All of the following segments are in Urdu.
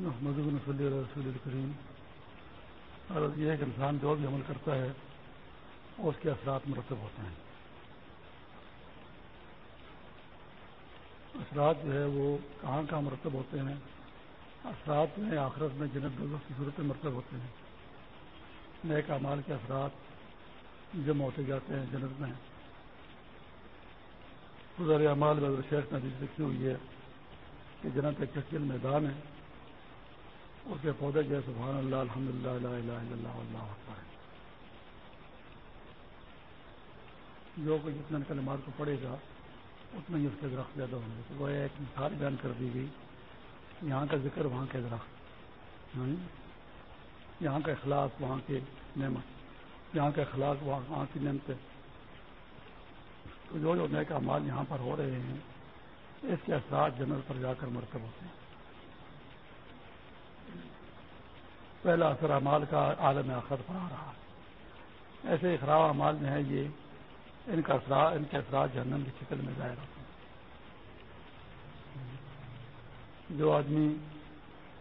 محمد صلی اللہ رسول الکریم عرض یہ ہے کہ انسان جو بھی عمل کرتا ہے، اس کے اثرات مرتب ہوتے ہیں۔ اثرات جو ہے وہ کہاں کہاں مرتب ہوتے ہیں؟ اثرات میں آخرت میں جنت دوزخ کی صورت مرتب ہوتے ہیں۔ نیک اعمال کے اثرات جمع ہوتے جاتے ہیں جنت میں۔ گزر اعمال میں شیخ نے لکھی ہوئی ہے کہ جنت ایک چکیل میدان ہے۔ اس کے پودے جو ہے سبحان اللہ الحمد للہ اللہ اللہ اللہ ہے جو کوئی جتنے کلمات کو پڑھے گا، اتنا ہی اس کے درخت زیادہ ہوں گے۔ تو وہ ایک مثال بیان کر دی گئی، یہاں کا ذکر، وہاں کے درخت۔ یعنی یہاں کا اخلاق، وہاں کے نعمت۔ یہاں کا اخلاق، وہاں کی نعمتیں تو جو جو نئے کا مال یہاں پر ہو رہے ہیں، اس کے اثرات جنرل پر جا کر مرتب ہوتے ہیں۔ پہلا اثر امال کا عالم آخر پر آ رہا ہے۔ ایسے اخراء امال میں ہے یہ، ان کا اثرات ان کے اثرات جہنم کی شکل میں ظاہر ہوتے ہیں۔ جو آدمی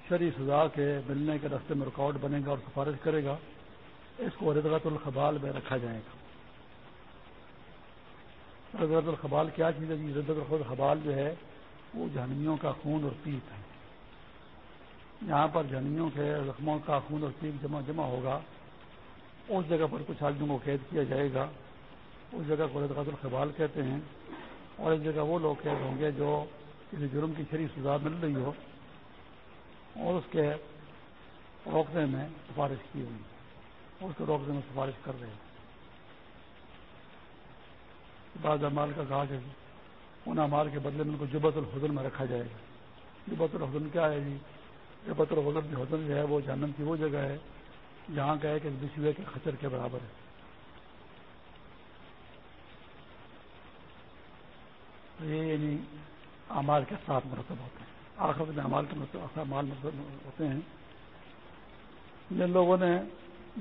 شری سزا کے ملنے کے راستے میں رکاوٹ بنے گا اور سفارش کرے گا، اس کو ردغت الخبال میں رکھا جائے گا۔ رضرت الخبال کیا چیز ہے جی؟ رضرت الخبال جو ہے، وہ جہنمیوں کا خون اور پیپ ہے۔ یہاں پر جہنمیوں کے زخموں کا خون اور پیپ جمع جمع ہوگا۔ اس جگہ پر کچھ آدمیوں کو قید کیا جائے گا۔ اس جگہ کو رضرت الخبال کہتے ہیں۔ اور اس جگہ وہ لوگ قید ہوں گے جو کسی جرم کی شریف سزا مل رہی ہو۔ اور اس کے روکنے میں سفارش کی ہوئی۔ اس کے روکنے میں سفارش کر رہے ہیں۔ بعض امال کا کہا کہ ان امال کے بدلے میں ان کو جبت الحزن میں رکھا جائے گا۔ جبت الحزن کیا ہے جی؟ جبت الحزن حسن جو ہے وہ جہنم کی وہ جگہ ہے جہاں کا ہے کہ بسوے کے خچر کے برابر ہے۔ یہ یعنی امال کے ساتھ مرتب ہوتے ہیں۔ آخر میں امال کے امال مرتب ہوتے ہیں۔ جن لوگوں نے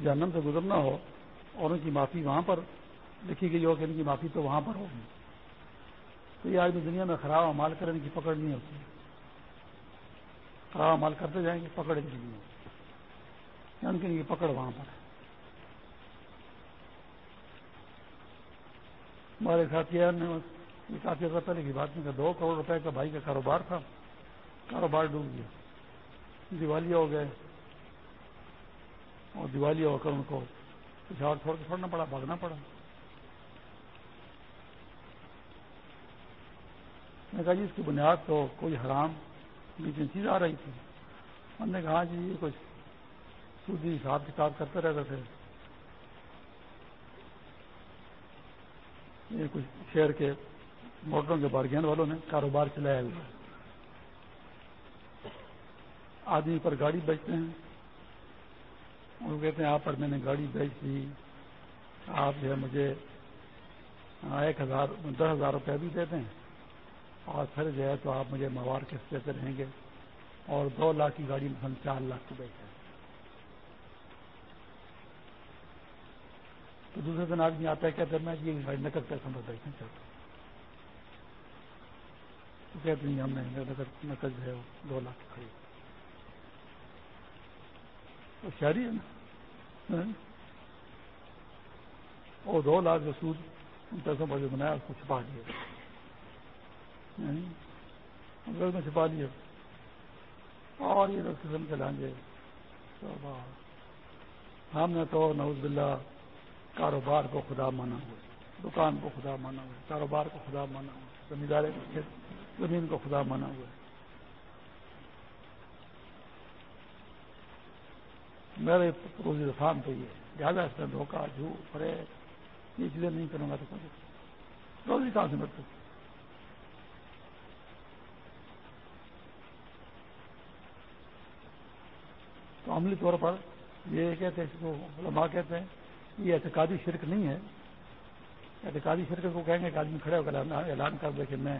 جہنم سے گزرنا ہو اور ان کی معافی وہاں پر لکھی گئی ہو کہ ان کی معافی تو وہاں پر ہوگی۔ تو یہ آج بھی دنیا میں خراب امال کرنے کی پکڑ نہیں ہوتی۔ خراب امال کرتے جائیں گے پکڑ ان کی نہیں۔ ہوتی ان کی پکڑ وہاں پر ہے۔ ہمارے ساتھی نے یہ کافی عرصہ پہلے کی بات نہیں کہ دو کروڑ روپے کا بھائی کا کاروبار تھا، کاروبار ڈوب گیا۔ دیوالی ہو گئے۔ اور دیوالی ہو کر ان کو پچھاڑ چھوڑ کے چھوڑنا پڑا، بھاگنا پڑا۔ میں کہا جی اس کی بنیاد تو کوئی حرام لیکن چیز آ رہی تھی۔ ہم نے کہا جی یہ کچھ سودی حساب کتاب کرتے رہتے تھے۔ یہ کچھ شہر کے موٹروں کے بارگین والوں نے کاروبار چلایا ہوا۔ ہے آدمی پر گاڑی بیچتے ہیں۔ وہ کہتے ہیں آپ پر میں نے گاڑی بیچ دی۔ آپ جو ہے مجھے ایک ہزار، دس ہزار روپے بھی دیتے ہیں۔ اور پھر جو ہے تو آپ مجھے موار کس دیتے رہیں گے اور دو لاکھ کی گاڑی میں ہم چار لاکھ کی بیٹھے تو دوسرے دن آدمی آتا ہے کہتے ہیں میں یہ گاڑی نقد پیسوں میں بیٹھنا چاہتا ہوں۔ تو کہتے ہیں، ہم نے نقد نقد جو ہے دو لاکھ خرید تو شہری ہے نا؟ ہاں۔ اور دو لاکھ جو سود ان پیسوں پر جو بنایا، اس کو چھپا دیا میں چھپا لیا اور یہ دس قسم کے لانگے ہم نے تو نوز باللہ کاروبار کو خدا مانا۔ ہوا دکان کو خدا مانا۔ ہوا کاروبار کو خدا مانا۔ ہوا زمیندار زمین کو خدا مانا۔ ہوا میرے روزی رفان تو یہ زیادہ اس میں دھوکہ، جھوٹ پڑے یہ چیزیں نہیں کروں گا تو روزی کہاں سے ملتے تو عملی طور پر یہ کہتے ہیں، اس کو علماء کہتے ہیں، یہ اعتقادی شرک نہیں ہے۔ اعتقادی شرک کو کہیں گے کہ آدمی کھڑے ہو کر اعلان کر دے کہ میں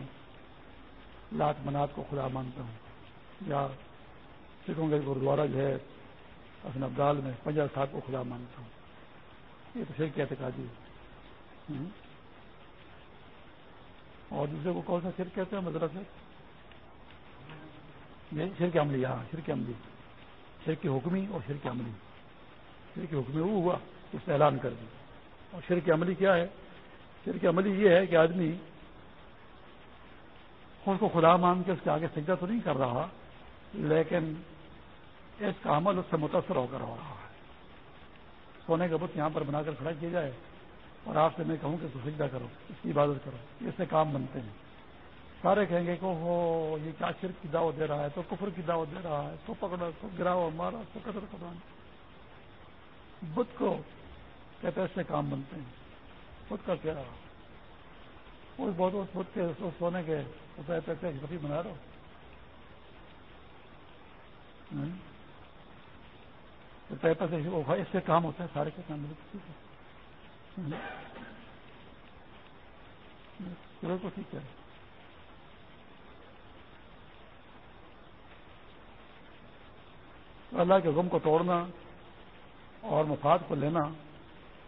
لات منات کو خدا مانتا ہوں۔ یا سکھوں کے گرودوارا جو ہے اپنے ابدال میں پنجہ صاحب کو خدا مانتا ہوں۔ یہ تو شرک اعتقادی ہے۔ اور دوسرے کو کون سا شرک کہتے ہیں مدرسے شرک عملی ہاں شرک عملی۔ شرک حکمی اور شرک عملی۔ شرک حکمی وہ ہوا اس نے اعلان کر دیا اور شرک عملی کیا ہے؟ شرک عملی یہ ہے کہ آدمی اس کو خدا مان کے اس کے آگے سجدہ تو نہیں کر رہا، لیکن اس کا عمل اس سے متاثر ہو کر ہو رہا ہے۔ سونے کا بت یہاں پر بنا کر کھڑا کیا جائے اور آپ سے میں کہوں کہ تو سجدہ کرو، اس کی عبادت کرو اس سے کام بنتے ہیں۔ سارے کہیں گے کہ ہو یہ کیا شرک کی دعوت دے رہا ہے؟ تو کفر کی دعوت دے رہا ہے۔ تو پکڑا، تو گراؤ، مارا، تو قدر کرا بت کو کہتے اس سے کام بنتے ہیں۔ بت کا کیا؟ اس بہت اس بت کے سونے کے پیسے کبھی بنا رہا پیسے ہاں؟ اس سے کام ہوتا ہے، سارے کے کام ہاں؟ تو ٹھیک ہے۔ اللہ کے غم کو توڑنا اور مفاد کو لینا،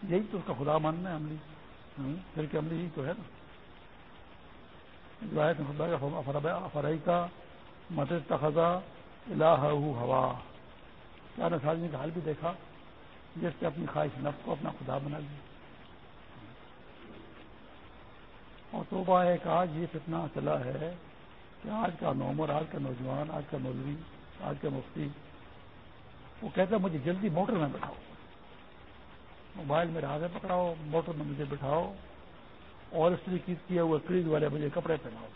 یہی تو اس کا خدا ماننا ہے عملی۔ پھر کہ عملی یہی تو ہے نا۔ افرائی کا مدد تخذا الہ ہوا کیا نے کا حال بھی دیکھا؟ جس سے اپنی خواہش نفس کو اپنا خدا بنا لیا۔ اور توبہ ایک آج یہ فتنا چلا ہے کہ آج کا نومر، آج کا نوجوان، آج کا مولوی، آج کا مفتی وہ کہتا ہے مجھے جلدی موٹر میں بٹھاؤ۔ موبائل میں ہاتھ پکڑاؤ، موٹر میں مجھے بٹھاؤ۔ اور اس طریقے کیا ہوا، فریج والے مجھے کپڑے پہناؤ۔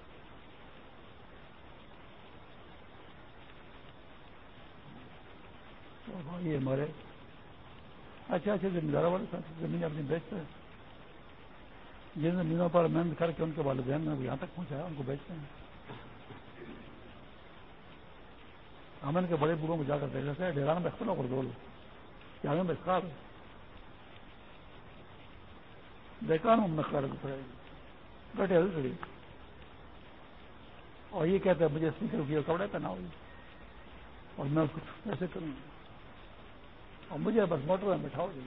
ہاں، یہ ہمارے اچھا اچھا زمیندار والے ساتھ زمین اپنی بیچتے ہیں۔ جن زمینوں پر محنت کر کے ان کے والدین نے یہاں تک پہنچایا، ان کو بیچتے ہیں۔ ہم ان کے بڑے بوڑھوں کو جا کر دیکھ لیتے ہیں، ڈیران میں کھڑا کر دو کیا ہمیں بچکار بیکار ہوں میں کر بیٹھے ہوئی کھڑی اور یہ کہتے ہیں، مجھے اسپیکر کیا کپڑے پہنا ہوئی اور میں اس کو ایسے کروں۔ اور مجھے بس موٹر میں بٹھاؤ۔ جی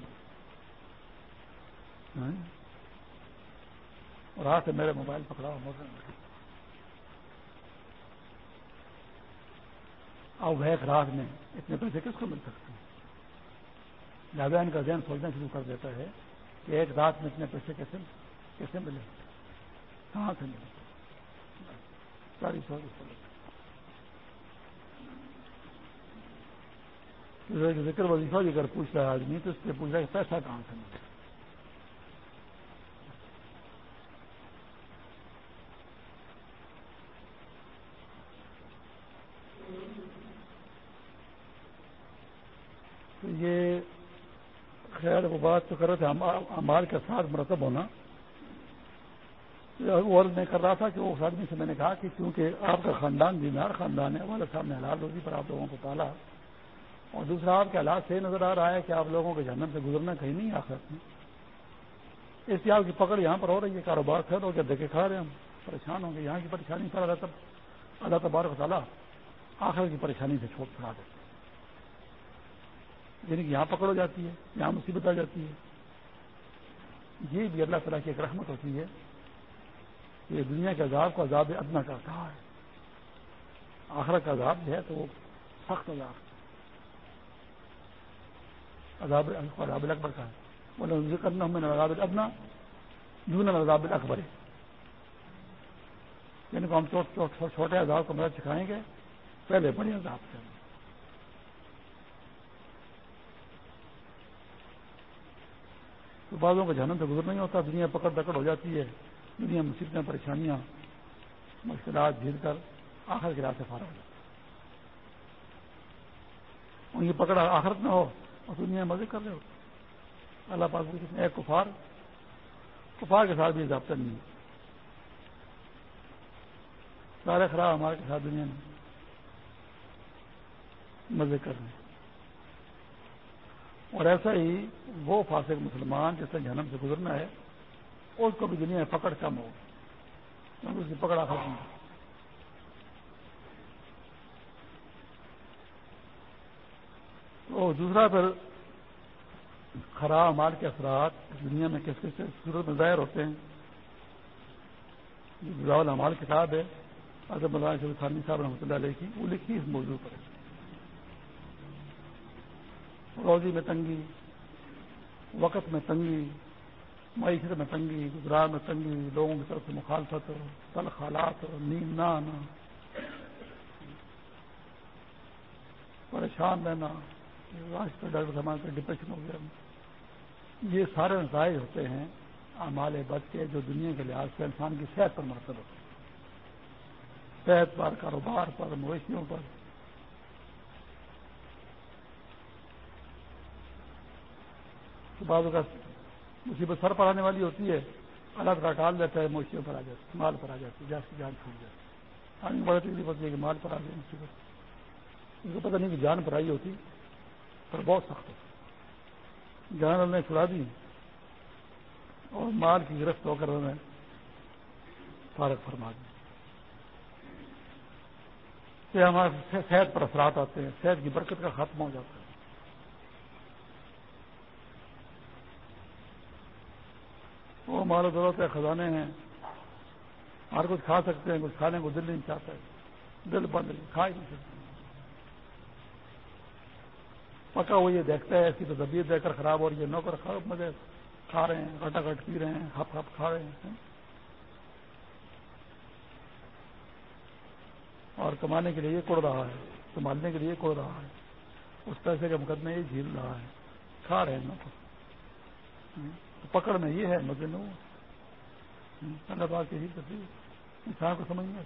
اور ہاتھ سے میرے موبائل پکڑا موٹر میں بٹھا اب ایک رات میں اتنے پیسے کس کو مل سکتے ہیں؟ لہٰذا ان کا ذہن سوچنا شروع کر دیتا ہے کہ ایک رات میں اتنے پیسے کیسے کیسے ملے کہاں سے ملے ساری سو ذکر وظیفہ بھی اگر پوچھ رہا ہے آدمی، تو اس سے پوچھ رہا ہے کہ پیسہ کہاں سے ملے تو یہ خیر، وہ بات تو کر رہے تھے ہمارے کے ساتھ مرتب ہونا۔ اور میں کر رہا تھا کہ اس آدمی سے میں نے کہا کہ کیونکہ آپ کا خاندان بیمار خاندان ہے، والد صاحب نے حلال روزی پر آپ لوگوں کو پالا۔ اور دوسرا، آپ کے حالات سے نظر آ رہا ہے کہ آپ لوگوں کے جنم سے گزرنا کہیں نہیں آ سکتے اس لیے آپ کی پکڑ یہاں پر ہو رہی ہے، کاروبار خیر ہو گیا دیکھے کھا رہے ہم، پریشان ہوں گے۔ یہاں کی پریشانی کرا رہا تب اللہ تبارک تعالیٰ آخر کی پریشانی سے چھوڑ چھڑا دیتے یعنی کہ یہاں پکڑ ہو جاتی ہے، یہاں مصیبت آ جاتی ہے۔ یہ بھی اللہ تعالیٰ کی ایک رحمت ہوتی ہے کہ دنیا کے عذاب کو عذاب ادنا کرتا ہے۔ آخرت کا عذاب جو ہے تو وہ سخت عذاب عذاب عذاب اکبر کا ہے۔ بولے ذکر نہ میں عذاب ادنا دون عذاب اکبر ہے یعنی کہ ہم چھوٹے عذاب کو مدد سکھائیں گے، پہلے بڑے عذاب سے۔ تو بعضوں کا جہنم سے گزر نہیں ہوتا، دنیا پکڑ دکڑ ہو جاتی ہے، دنیا مصیبتیں، پریشانیاں، مشکلات جھیل کر آخر کے راستے فارغ ہو جاتا ان کی پکڑ آخرت میں ہو اور دنیا میں مزے کر رہے ہو۔ اللہ پاک ایک کفار کفار کے ساتھ بھی ضابطہ نہیں ہے۔ سارے خراب ہمارے کے ساتھ دنیا میں مزے کر رہے ہیں۔ اور ایسا ہی وہ فاسق مسلمان جس سے جنم سے گزرنا ہے، اس کو بھی دنیا میں پکڑ کم ہو کیونکہ اس کی پکڑ ختم تو دوسرا پھر خراب مال کے اثرات، دنیا میں کس کس صورت میں ظاہر ہوتے ہیں۔ جو مال کتاب ہے اعظم اللہ خانی صاحب رحمۃ اللہ علیہ کی، وہ لکھی اس موضوع پر۔ روزی میں تنگی، وقت میں تنگی، معیشت میں تنگی گزرار میں تنگی، لوگوں کی طرف سے مخالفت تلخ حالات، نیند نہ آنا، پریشان رہنا ڈاکٹر سامان کا ڈپریشن ہو گیا۔ یہ سارے نتائج ہوتے ہیں ہمارے بچے جو دنیا کے لحاظ سے انسان کی صحت پر مرتب ہوتے ہیں۔ صحت پر، کاروبار پر، مویشیوں پر بعض مصیبت سر پر آنے والی ہوتی ہے الگ کا ٹال دیتا ہے مویشیوں پر آ جاتی مال پر آ جاتی ہے جیسے جان چھوٹ جاتی آگے بڑی تکلیف ہوتی ہے ہاں، کہ مال پر آ گئی مصیبت۔ ان کو پتہ نہیں کہ جان پر آئی ہوتی، پر بہت سخت ہوتی جان نے چھڑا دی اور مال کی گرفت ہو کر انہوں نے فارغ فرما دی۔ ہمارے صحت پر اثرات آتے ہیں، صحت کی برکت کا ختم ہو جاتا ہے۔ وہ مال دولت کے خزانے ہیں۔ ہر کچھ کھا سکتے ہیں، کچھ کھانے کو دل نہیں چاہتا ہے۔ دل بند کھا ہی نہیں سکتے۔ پکا وہ یہ دیکھتا ہے اس کی تو طبیعت دیکھ کر خراب ہو رہی ہے۔ نوکر خراب مزے کھا رہے ہیں کٹا کٹ پی رہے ہیں، ہپ ہپ کھا رہے ہیں۔ اور کمانے کے لیے یہ کوڑ رہا ہے، سنبھالنے کے لیے کوڑ رہا ہے۔ اس پیسے کا مقدمے یہ جھیل رہا ہے۔ کھا رہے ہیں نوکر پکڑ میں یہ ہے مزے میں اللہ پاک کی تصویر انسان کو سمجھ میں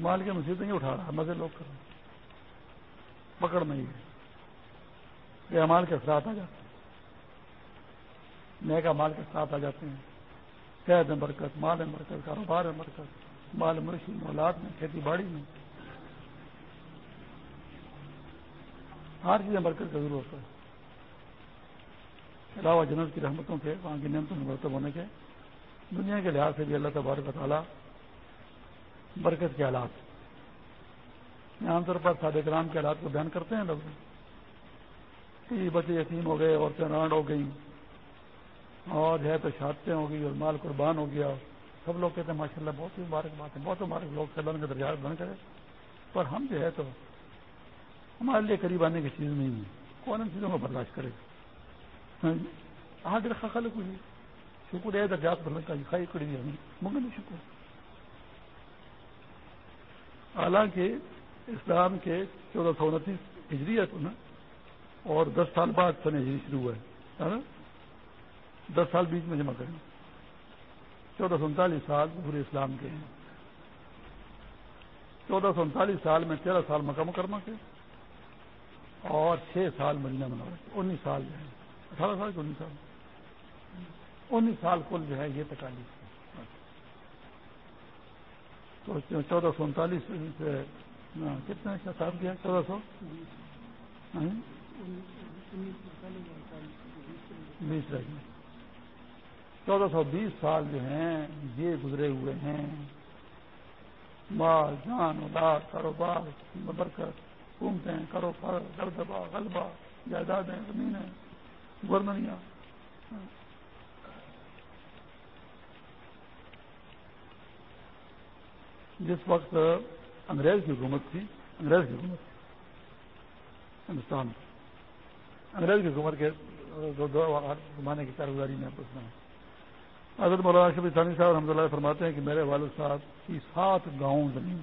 مال کے مصیبتیں نہیں اٹھا رہا مزے لوگ کر رہے پکڑ میں ہی ہے۔ یہ مال کے ساتھ آ جاتے ہیں۔ نئے کا مال کے ساتھ آ جاتے ہیں۔ صحت میں برکت، مال میں برکت، کاروبار میں برکت، مال مرشی مولاد میں، کھیتی باڑی میں۔ ہر چیزیں برکت کا ضرورت ہے۔ علاوہ جنت کی رحمتوں کے وہاں کی نعمتوں میں مرتب ہونے کے دنیا کے لحاظ سے بھی اللہ تبارک و تعالیٰ برکت کے حالات عام طور پر سادے کرام کے حالات کو بیان کرتے ہیں لوگ۔ کہ بچے یتیم ہو گئے، عورتیں رانڈ ہو گئیں۔ اور جو ہے تو شادتیں ہو گئی اور مال قربان ہو گیا۔ سب لوگ کہتے ہیں ماشاء اللہ بہت ہی مبارک بات ہے، بہت مبارک لوگ سلن کے درجات بن کرے پر ہم جو ہے تو ہمارے لیے قریب آنے کی چیز نہیں ہے۔ کون ان چیزوں کو برداشت کرے؟ گا رکھا خلق ہوئی شکر ہے درجات بھرنے کا کڑی مگر نہیں شکر حالانکہ اسلام کے چودہ سو انتیس ہجری ہے نا اور دس سال بعد سن ہجری شروع ہوا ہے دس سال بیچ میں جمع کریں چودہ سو انتالیس سال پورے اسلام کے ہیں چودہ سو انتالیس سال میں تیرہ سال مکہ مکرمہ کے اور چھ سال مدینہ منا انیس سال جو ہے اٹھارہ سال کے انیس سال۔ انیس سال کل جو ہے یہ تکالیف تو چودہ سو انتالیس سے کتنے سال کیا؟ چودہ سو۔ ہاں؟ بیس رہ گئے۔ چودہ سو بیس سال جو ہیں، یہ گزرے ہوئے ہیں۔ مال، جان، اولاد، کاروبار برکت گھومتے ہیں کرو گردبا غلبہ، جائیدادیں، زمینیں۔ گورنمنٹ جس وقت انگریز کی حکومت تھی، انگریز کی حکومت ہندوستان انگریز کی حکومت کے دو زمانے کی کارگزاری میں پوچھنا ہے حضرت مولانا شبی ثانی صاحب رحمۃ اللہ فرماتے ہیں کہ میرے والد صاحب کی سات گاؤں زمین۔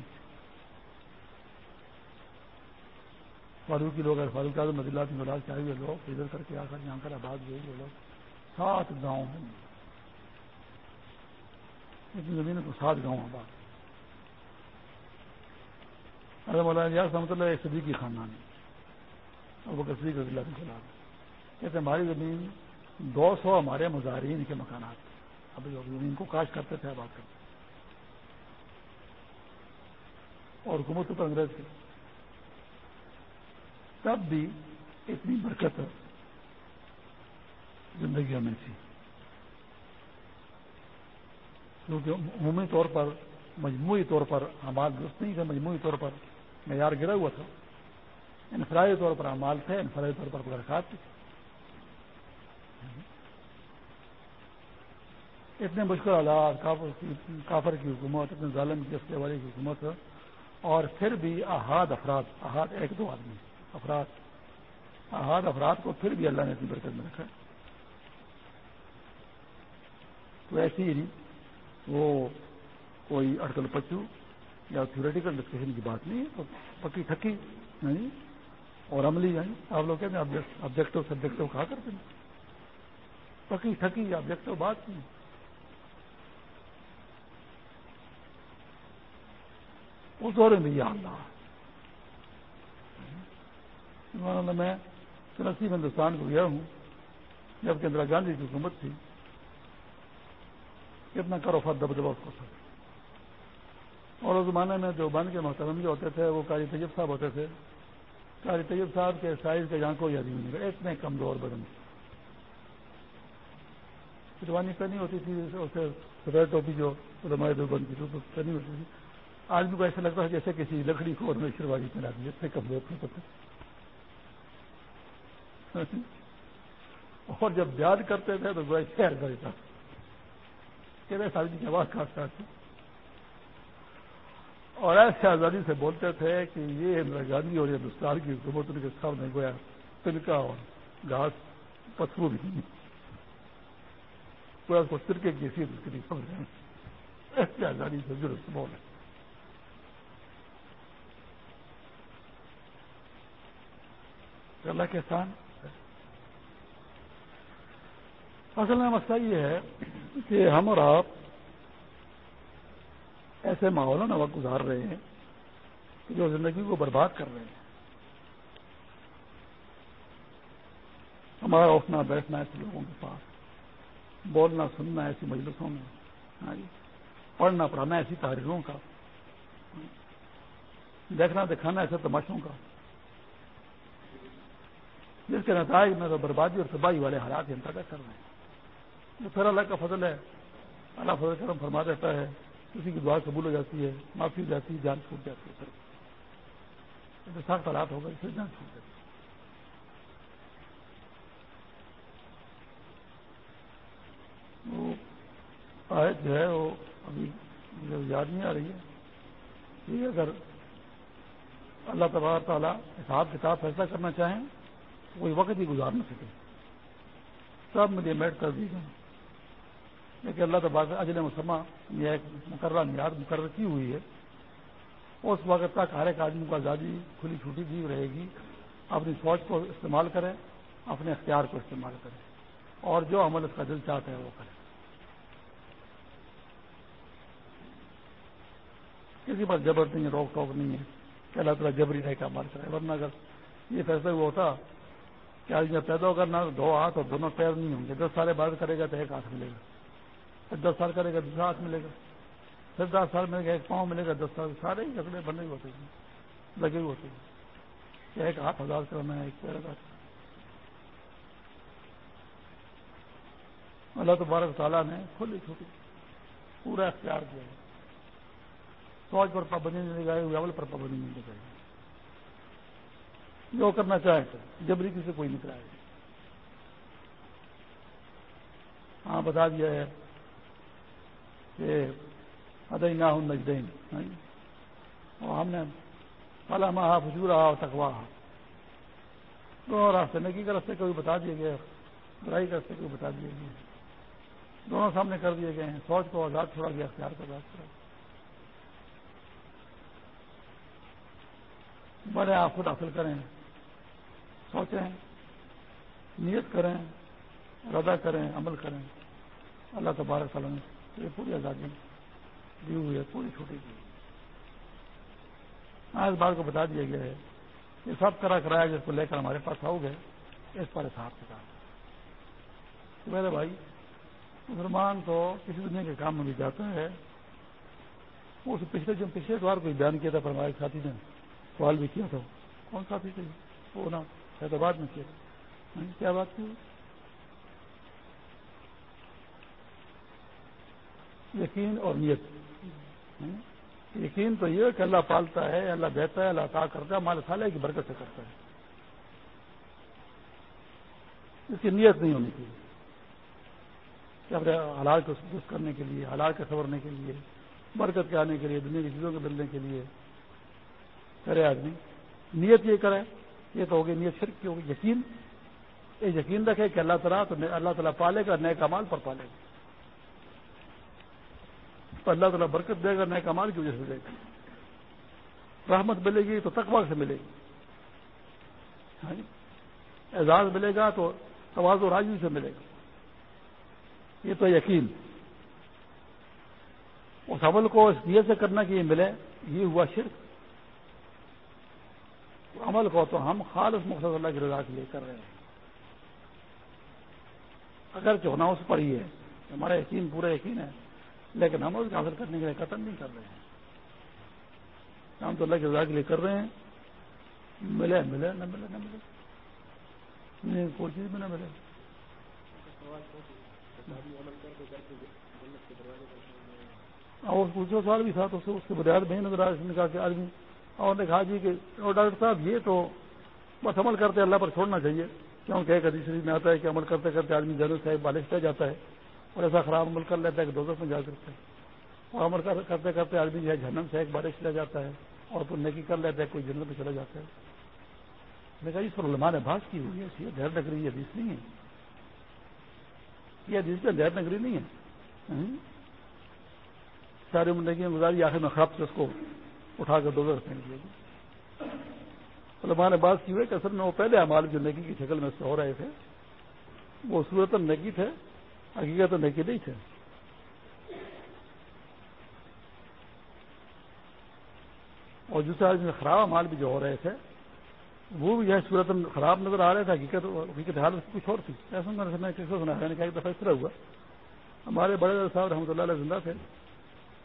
فاروقی لوگ فاروق اعظم مدی اللہ ملاد چاہے ہوئے لوگ ادھر کر کے آ کر یہاں کر آباد ہوئے وہ لوگ۔ سات گاؤں ہیں۔ اتنی زمین کو سات گاؤں آباد ارے مولانا ریاض رحمۃ اللہ ایک صدی کی خاندان ہے اور وہ کسی کا ضلع خلاف کہتے ہماری زمین دو سو ہمارے مظاہرین کے مکانات اب زمین کو کاش کرتے تھے آباد کرتے اور حکومت پر انگریز کے تب بھی اتنی برکت زندگیوں میں تھی۔ کیونکہ عمومی طور پر، مجموعی طور پر امال درست نہیں تھے، مجموعی طور پر معیار گرا ہوا تھا۔ انفرادی طور پر امال تھے، انفرادی طور پر برکات تھی۔ اتنے مشکل حالات، کافر کی حکومت، اتنے ظالم کی اسلے والی کی حکومت اور پھر بھی احاد افراد، احاد ایک دو آدمی۔ افراد احاد افراد کو پھر بھی اللہ نے اپنی برکت میں رکھا تو ایسی ہی نہیں وہ کوئی اڑکل پچو یا تھیوریٹیکل ڈسکشن کی بات نہیں ہے، تو پکی ٹھکی نہیں اور عملی آئی آپ لوگ کہتے ہیں آبجیکٹو سبجیکٹو کہا کرتے ہیں۔ پکی ٹھکی آبجیکٹو بات نہیں۔ اس دور میں یہ اللہ میں چنسی میں ہندوستان کو گیا ہوں، جبکہ اندرا گاندھی کی حکومت تھی کتنا کروفا دب دبا اس کو تھا۔ اور اس زمانے میں جو بند کے محترم جو ہوتے تھے، وہ قاری طیب صاحب ہوتے تھے۔ قاری طیب صاحب کے سائز کے جہاں کوئی آدمی نہیں گیا اتنے کمزور بدن شروانی پہنی ہوتی تھی اسے سفید ٹوپی جو رمائے دو بند کی پہنی ہوتی تھی۔ آدمی کو ایسا لگتا ہے جیسے کسی لکڑی کو اور میں شروانی پہنا دی اتنے کمزور تھے۔ اور جب بیاد کرتے تھے تو گوئے شہر گئے تھا کہ ساری کی آواز کھانستا تھی اور ایسے آزادی سے بولتے تھے کہ یہ اندرا گاندھی اور ہندوستان کی حکومت ان کے سامنے گویا تلکا اور گھاس پتھروں بھی نہیں۔ پورا اس کو ترکے کی حیثیت اس کے لیے سمجھ رہے ہیں۔ ایسے آزادی سے ضرورت بول ہے اللہ کے سان اصل میں مسئلہ یہ ہے کہ ہم اور آپ ایسے ماحولوں میں وقت گزار رہے ہیں کہ جو زندگی کو برباد کر رہے ہیں۔ ہمارا اٹھنا بیٹھنا ایسے لوگوں کے پاس بولنا سننا ایسی مجلسوں میں ہاں جی، پڑھنا پڑھانا ایسی تحریروں کا دیکھنا دکھانا ایسے تماشوں کا جس کے نتائج میں تو بربادی اور تباہی والے حالات پیدا کر رہے ہیں۔ یہ پھر اللہ کا فضل ہے۔ اللہ فضل کرم فرما دیتا ہے۔ کسی کی دعا قبول ہو جاتی ہے، معافی ہو جاتی ہے، جان چھوٹ جاتی ہے۔ سر سخت حالات ہوگا اس سے جان چھوٹ جاتی ہے۔ وہ آیت جو ہے، وہ ابھی مجھے یاد نہیں آ رہی ہے۔ کہ اگر اللہ تبار تعالیٰ حساب کتاب فیصلہ کرنا چاہیں، تو کوئی وقت ہی گزار نہ سکے۔ سب مجھے میٹ کر دی گئے لیکن اللہ تبار اجل مسمہ، یہ ایک مقررہ نیاد مقرر کی ہوئی ہے۔ اس وقت تک ہر ایک آدمی کو آزادی کھلی چھوٹی دی رہے گی۔ اپنی سوچ کو استعمال کرے اپنے اختیار کو استعمال کرے اور جو عمل اس کا دل چاہتا ہے وہ کرے کسی پر جبر نہیں ہے، روک ٹوک نہیں ہے کہ اللہ تعالیٰ جبری نہیں کا عمل کرے۔ ورنہ اگر یہ فیصلہ ہوا ہوتا کہ آدمی پیدا کرنا دو ہاتھ اور دونوں پیر نہیں ہوں گے۔ دس سال بعد کرے گا تو ایک ہاتھ ملے گا۔ پھر دس سال کرے گا دوسرا ہاتھ ملے گا۔ پھر دس سال ملے گا، ایک پاؤں ملے گا، دس سال۔ سارے ہی جھگڑے بنے ہوئے ہوتے ہیں۔ لگے ہوئے ہوتے ہیں۔ ایک ہاتھ ہزار کرنا ہے ایک پیر کا اللہ تبارک تعالیٰ نے کھلی چھوٹی پورا اختیار کیا ہے۔ سوچ پر پابندی نہیں لگائی ہوئی، اول پر پابندی نہیں لگائی۔ جو کرنا چاہے تو، جبری کسی کوئی نہیں کرائے۔ ہاں بتا دیا ہے۔ کہ ادئی نہ ہوں نجدین اور ہم نے پالا ماہ فجور رہا تکوا دونوں راستے نکی کا راستے کو بھی بتا دیے گئے برائی کا راستے کو بھی بتا دیے گئے۔ دونوں سامنے کر دیے گئے ہیں۔ سوچ کو آزاد چھوڑا گیا، اختیار کو آزاد چھوڑا بڑے آپ خود حاصل کریں، سوچیں، نیت کریں ردا کریں، عمل کریں۔ اللہ تبارک تعالیٰ یہ پوری آزادی دی ہوئی ہے، پوری چھوٹی دی ہاں اس بات کو بتا دیا گیا ہے یہ سب کرا کرایا جس کو لے کر ہمارے پاس آؤ گے، اس پر حساب کتاب میرے بھائی، مسلمان تو کسی دنیا کے کام میں بھی جاتا ہے اس پچھلے جو پچھلے بار کوئی بیان کیا تھا پر ہمارے ساتھی نے، سوال بھی کیا تھا۔ کون ساتھی تھے وہ نا حیدرآباد میں کیا کیا بات کی؟ یقین اور نیت۔ یقین تو یہ کہ اللہ پالتا ہے، اللہ دیتا ہے، اللہ عطا کرتا ہے، مال سالے کی برکت سے کرتا ہے۔ اس کی نیت نہیں ہونی چاہیے۔ کہ اپنے حالات کو درست کرنے کے لیے حالات کے سنورنے کے لیے، برکت کے آنے کے لیے، دنیا کی چیزوں کے ملنے کے لیے۔ کرے آدمی۔ نیت یہ کرے، یہ تو ہوگی، نیت شرک کی ہوگی۔ یقین، یہ یقین رکھے کہ اللہ تعالیٰ تو اللہ تعالیٰ پالے گا، نئے کمال پر پالے گا۔ تو اللہ تعالیٰ برکت دے گا، نئے کمال کی وجہ سے دے گا۔ رحمت ملے گی تو تقوا سے ملے گی۔ ہاں جی؟ اعزاز ملے گا تو تواز و راجی سے ملے گا۔ یہ تو یقین۔ اس عمل کو اس لیے سے کرنا کہ یہ ملے، یہ ہوا شرک۔ عمل کو تو ہم خالص مقصد اللہ کی رضا کے لیے کر رہے ہیں۔ اگر چونا اس پر ہی ہے، ہمارا یقین، پورا یقین ہے۔ لیکن ہم اس کو حاصل کرنے کے لیے قتل نہیں کر رہے ہیں۔ ہم تو اللہ کی رضا کے لیے کر رہے ہیں۔ ملے ملے، نہ ملے نہ ملے۔ نہیں، کوئی چیز بھی نہ ملے۔ اور پوچھو سوال بھی تھا تو اس کے بجائے نہیں نظر آیا کہا کہ آدمی، اور نے کہا جی کہ ڈاکٹر صاحب، یہ تو بس عمل کرتے اللہ پر چھوڑنا چاہیے۔ کیونکہ ایک حدیث میں آتا ہے کہ عمل کرتے کرتے آدمی ضرور سے بالش رہ جاتا ہے۔ اور ایسا خراب عمل کر لیتا ہے کہ دوست میں جا کرتے اور عمل کرتے کرتے آدمی جو ہے جھنم سے ایک بارش رہ جاتا ہے اور پھر نیکی کر لیتا ہے، کوئی جنت میں چلا جاتا ہے۔ میں کہا اس پر علماء نے بات کی ہوئی ہے دیر نگری یہ حدیث نہیں ہے۔ یہ حدیث میں دیر نگری نہیں ہے۔ ساری عمر کی گزاری، آخر میں خراب سے اس کو اٹھا کر دو پھینک دیا علماء نے بات کی ہوئی کہ اصل میں وہ پہلے امال جو نگی کی شکل میں سے ہو رہے تھے، وہ صورت نگی تھے حقیقت نگی نہیں تھے اور دوسرے آدمی خراب امال بھی جو ہو رہے تھے، وہ بھی یہ صورت خراب نظر آ رہے تھے، حقیقت حقیقت حالت کچھ اور تھی۔ ایسا میں کس کو سنا کہ ایک دفعہ اس طرح ہوا۔ ہمارے بڑے صاحب رحمۃ اللہ علیہ زندہ تھے۔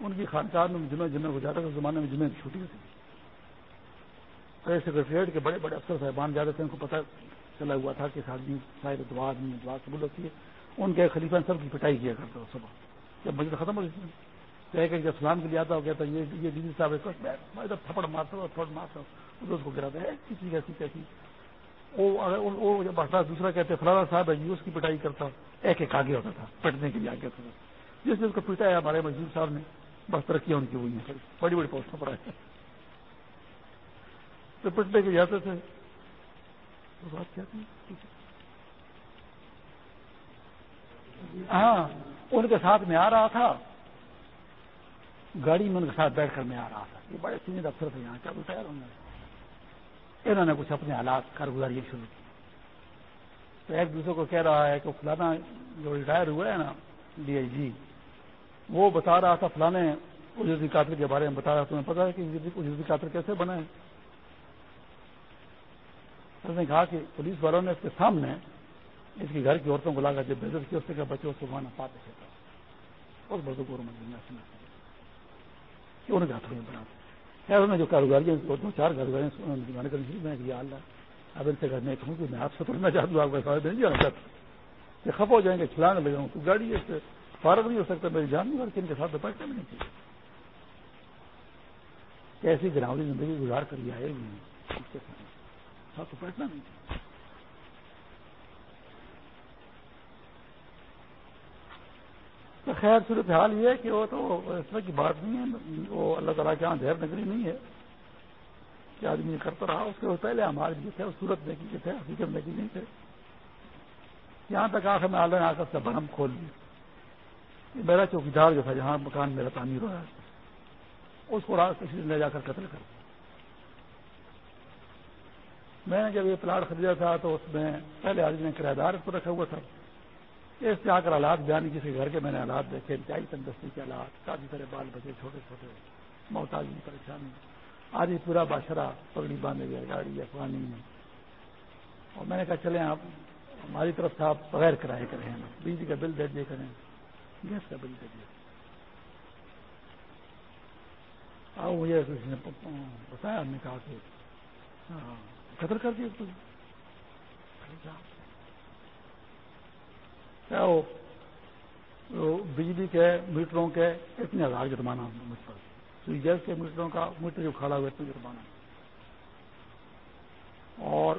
ان کی خانقاہ میں جمعہ جمعہ جاتا تھا زمانے میں جمعے کی چھٹی ہوتی سیکرٹریٹ کے بڑے بڑے افسر صاحبان جاتے تھے، ان کو پتہ چلا ہوا تھا کہ آدمی شاید دعا آدمی دعا قبول ہوتی ہے۔ ان کے خلیفہ سب کی پٹائی کیا کرتا ہوں صبح۔ جب مسجد ختم ہو جاتی کہ جب سلام کے لیے آتا ہو کہتا یہ یہ دیدی صاحب میں ادھر تھپڑ مارتا ہوں تھوڑ مارتا ہوں۔ اس کو گراتا ہے کسی کیسی کیسی وہ جب بڑھتا دوسرا کہتے فلانا صاحب ہے اس کی پٹائی کرتا ایک ایک آگے ہوتا تھا، پٹنے کے لیے آگے ہوتا تھا۔ جس نے اس کو پیٹا ہے ہمارے مزدور صاحب نے بس ترقیاں ان کی ہوئی ہیں۔ بڑی بڑی پوسٹوں پر آئے تو پٹنے کے جاتے تھے۔ بات کیا تھی؟ ہاں ان کے ساتھ میں آ رہا تھا۔ گاڑی میں ان کے ساتھ بیٹھ کر میں آ رہا تھا۔ یہ بڑے سینئر افسر تھے یہاں، کیا بتایا انہوں نے؟ انہوں نے کچھ اپنے حالات کارگزاری شروع کی۔ تو ایک دوسرے کو کہہ رہا ہے کہ فلانا جو ریٹائر ہوا ہے نا، ڈی آئی جی وہ بتا رہا تھا فلانے اجرتی قاتل کے بارے میں بتا رہا تمہیں پتا ہے کہ اجرتی قاتل کیسے بنا ہے اس نے کہا کہ پولیس والوں نے اس کے سامنے اس کے گھر کی عورتوں کو لاگا جب بےزت کی اس سے بچے اس کو مانا پاتے تھے اس بزرگ کو کہ انہوں نے ہاتھوں میں بنا خیر، انہوں نے جو کاروباری دو چار کاروباری دکھانے کرنی میں کیا اللہ، اب ان سے گھر میں کہوں کہ میں آپ سے توڑنا چاہتا ہوں آپ کا نہیں جانا چاہتا کہ خف ہو جائیں گے کھلانے لگاؤں تو گاڑی اس سے فارغ نہیں ہو سکتا۔ میری جان نہیں اور کن کے ساتھ بیٹھنا بھی نہیں چاہیے ایسی گراؤنڈی زندگی گزار کر یہ آئے ہوئے ساتھ تو بیٹھنا نہیں چاہیے تو خیر صورت حال یہ ہے کہ وہ تو اس طرح کی بات نہیں ہے، وہ اللہ تعالیٰ کے یہاں دیر نگری نہیں ہے کہ آدمی کرتا رہا، اس کے پہلے ہمارے بھی تھے صورت نگی کے تھے حقیقت نگی نہیں تھے۔ یہاں تک آخر میں آلن آ کر سے برہم کھول دیا۔ میرا چوکیدار جو تھا، جہاں مکان میرا تعمیر ہوا ہے، اس کو رات کسی لے جا کر قتل کر۔ میں نے جب یہ پلاٹ خریدا تھا تو اس میں پہلے آدمی نے کرایہ دار اس کو رکھا ہوا تھا۔ اس سے آ کر حالات بیان کسی گھر کے، میں نے حالات دیکھے، انتہائی تندرستی کے حالات، کافی سارے بال بچے، چھوٹے چھوٹے، محتاج پریشانی آج ہی پورا بادشاہ پگڑی باندھے گیا گاڑی یا پانی میں۔ اور میں نے کہا، چلیں آپ، ہماری طرف سے آپ بغیر کرایہ کریں بجلی کا بل دے دے کریں، گیس کا بل دے دیا۔ آؤ مجھے کسی نے بتایا، ہم نے کہا کہ ہاں، قدر کر دیا تو۔ کیا وہ بجلی کے میٹروں کے اتنے ہزار جرمانہ مجھ پر۔ گیس کے میٹروں کا میٹر جو کھڑا ہوا اتنا جرمانہ اور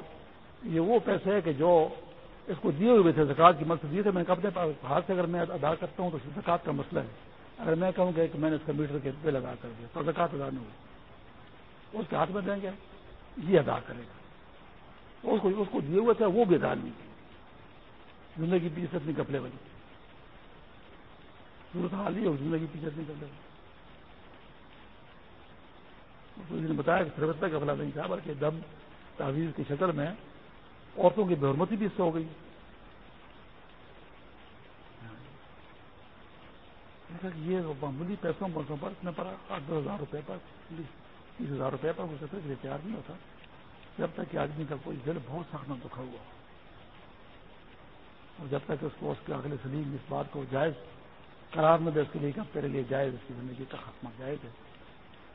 یہ وہ پیسے ہے کہ جو اس کو دیے ہوئے تھے زکات کی مقصد دیے تھے۔ میں نے اپنے ہاتھ سے اگر میں ادا کرتا ہوں تو زکات کا مسئلہ ہے۔ اگر میں کہوں کہ میں نے اس کمپیوٹر کے پہ لگا کر دیا تو زکات ادا نہیں ہوگی اس کے ہاتھ میں دیں گے، یہ ادا کرے گا۔ اس کو اس کو دیے ہوئے تھے، وہ بھی دال نہیں زندگی پیچھے اپنی کپڑے بنی۔ صورت حال ہی اور زندگی پیچھے اپنی کپڑے بنی۔ نے بتایا کہ سروتا کا بلا نہیں تھا، بلکہ دم تعویذ کی شکل میں عورتوں کی بہرمتی بھی اس سے ہو گئی۔ یہ معمولی پیسوں پیسوں پر، اتنے پر آٹھ دس ہزار روپے پر تیس ہزار روپے پر وہ سفر کے لیے تیار نہیں ہوتا۔ جب تک کہ آدمی کا کوئی دل بہت سخت نہ دکھا ہوا اور جب تک اس کو اس کے اگلے سلیم اس بات کو جائز قرار میں دے، اس کے لیے کہ تیرے لیے جائز، اس کی زندگی کا خاتمہ جائز ہے۔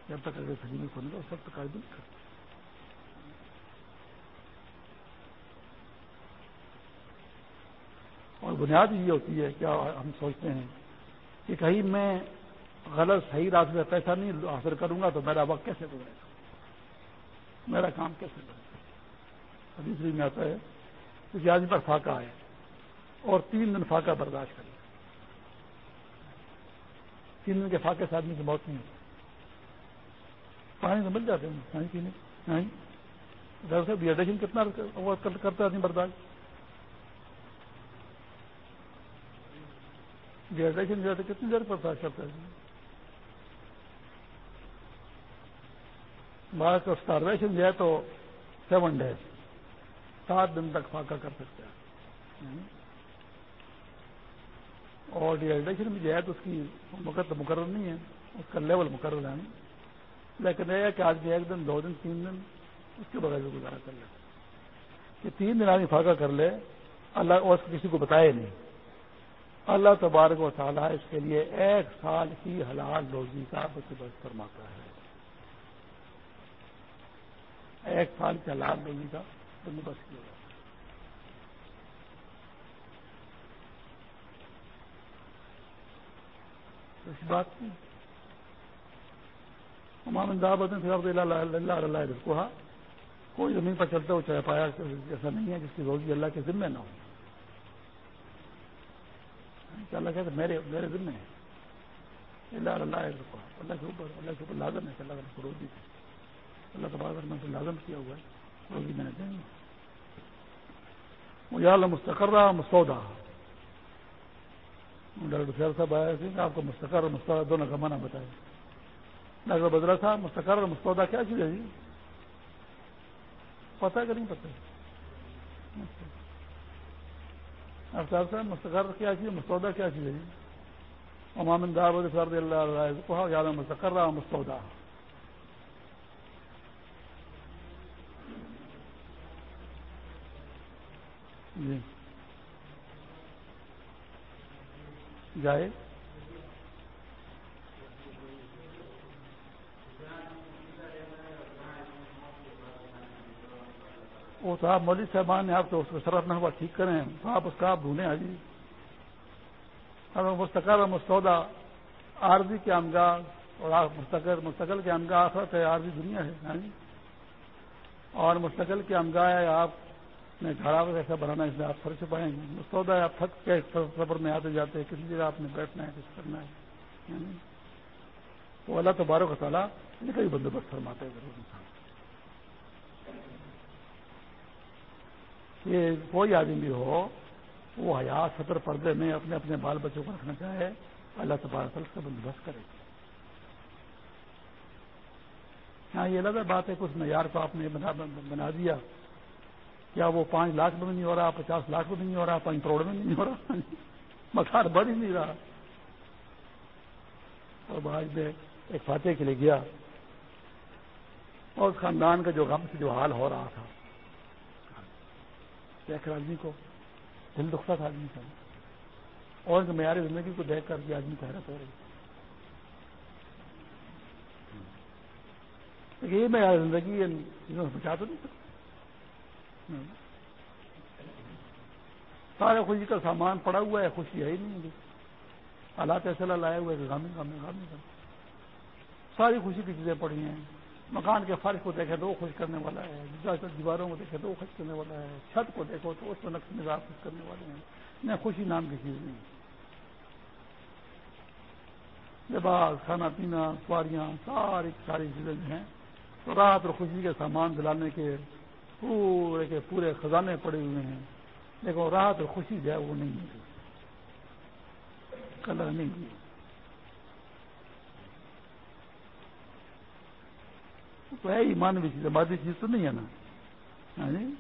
جب تک اگلے سلیم کو نہیں اس وقت قائد نہیں کرتا۔ اور بنیاد یہ ہوتی ہے، کیا ہم سوچتے ہیں کہ کہیں میں غلط، صحیح راستے سے پیسہ نہیں حاصل کروں گا تو میرا وقت کیسے گزرے گا؟ میرا کام کیسے گزرے گا؟ دوسری میں آتا ہے کہ آدمی پر فاقہ آئے اور تین دن فاقہ برداشت کرے تین دن کے فاقے سے آدمی کی موت نہیں ہوتی۔ پانی تو مل جاتے ہیں، پانی پینے ڈیہائیڈریشن کتنا کرتا آدمی برداشت؟ ڈیہائیڈریشن جو ہے کتنی دیر برداشت کرتا ہے بارہ کا اسٹارویشن جو ہے تو سیون ڈیز سات دن تک فاقہ کر سکتے ہیں یعنی اور ڈیہائیڈریشن میں جو ہے تو اس کی وقت مقرر نہیں ہے، اس کا لیول مقرر ہے۔ لیکن یہ ہے کہ آج ایک دن، دو دن، تین دن، اس کے بغیر گزارا کر لے۔ کہ تین دن آدمی فاقہ کر لے، اللہ اور کسی کو بتائے نہیں۔ اللہ تبارک و تعالیٰ اس کے لیے ایک سال کی حلال روزی کا بندوبست فرماتا ہے۔ ایک سال کی حلال روزی کا بندوبست کیا جاتا ہے بات کی اللہ اللہ کوئی زمین پر چلتا ہو، چاہے پایا ایسا نہیں ہے جس کی روزی اللہ کے ذمہ نہ ہو۔ اللہ کہتے میرے میرے دن میں اللہ اللہ اللہ کے اوپر، اللہ کے اوپر لازم ہے اللہ کا روزی اللہ تبارک میں سے لازم کیا ہوا ہے، روزی میں نے دیں گے مجھے اللہ مستقر ڈاکٹر سیال صاحب آیا تھے، آپ کو مستقر اور مستعد دونوں کا معنی بتائے ڈاکٹر بدرا صاحب، مستقر اور مستعودہ کیا چیز ہے جی؟ پتہ کہ نہیں پتہ افطار صاحب، مستقر کیا چیز مستعودہ کیا چیز ہے جی؟ امام دار فرد اللہ کہا زیادہ مستقر رہا مستعودہ جی۔ جائے۔ وہ تو آپ مولوی صاحبان نے آپ تو اس کو شرف نہ ہوا، ٹھیک کریں۔ تو آپ اس کا آپ ڈھونڈیں حاجی۔ اگر مستقل اور مستعودہ عارضی کے امگاہ اور مستقل مستقل کے امگاہ آخرت ہے، عارضی دنیا ہے ہاں جی اور مستقل کے امگاہ ہے، آپ نے گھڑا کیسا بنانا اس میں آپ سر چھپائیں۔ گے مستعودہ آپ تھک کے سفر میں آتے جاتے ہیں، کسی جگہ آپ نے بیٹھنا ہے، کچھ کرنا ہے۔ ہاں جی؟ تو اللہ تبارک کا تعالیٰ یہ کئی بندوبست فرماتے ہیں ضرور انسان کہ کوئی آدمی بھی ہو، وہ حیات سطر پردے میں اپنے اپنے بال بچوں کو رکھنا چاہے، اللہ تبارک کا بندوبست کرے۔ ہاں یہ الگ بات ہے، کچھ معیار کو آپ نے بنا دیا۔ کیا وہ پانچ لاکھ میں بھی نہیں ہو رہا، پچاس لاکھ میں بھی نہیں ہو رہا، پانچ کروڑ میں نہیں ہو رہا۔ مکان بڑھ ہی نہیں رہا۔ اور بعد میں ایک فاتح کے لیے گیا۔ اور اس خاندان کا جو غم سے جو حال ہو رہا تھا۔ دیکھ کر آدمی کو دل دکھتا تھا، آدمی کا۔ اور معیار زندگی کو دیکھ کر کے آدمی کو حیرت ہو رہی۔ یہ معیار زندگی بچا تو نہیں سکتا سارے خوشی کا سامان پڑا ہوا ہے، خوشی ہے ہی نہیں حالات ایسے لائے ہوئے گامی گامی گامی ساری خوشی کی چیزیں پڑی ہیں۔ مکان کے فرش کو دیکھے تو وہ خوش کرنے والا ہے۔ دیواروں کو دیکھے تو وہ خوش کرنے والا ہے۔ چھت کو دیکھو تو اس میں نقص نظام خوش کرنے والے ہیں۔ نہ خوشی نام کی چیز نہیں۔ لباس، کھانا پینا، سواریاں، ساری ساری چیزیں جو ہیں۔ تو رات اور خوشی کے سامان دلانے کے پورے کے پورے خزانے پڑے ہوئے ہیں۔ لیکن راحت اور خوشی جو ہے وہ نہیں ملی۔ کلر نہیں ملی۔ تو ہے مانوی چیز ہے، مادی چیز تو نہیں ہے نا۔ ہاں جی؟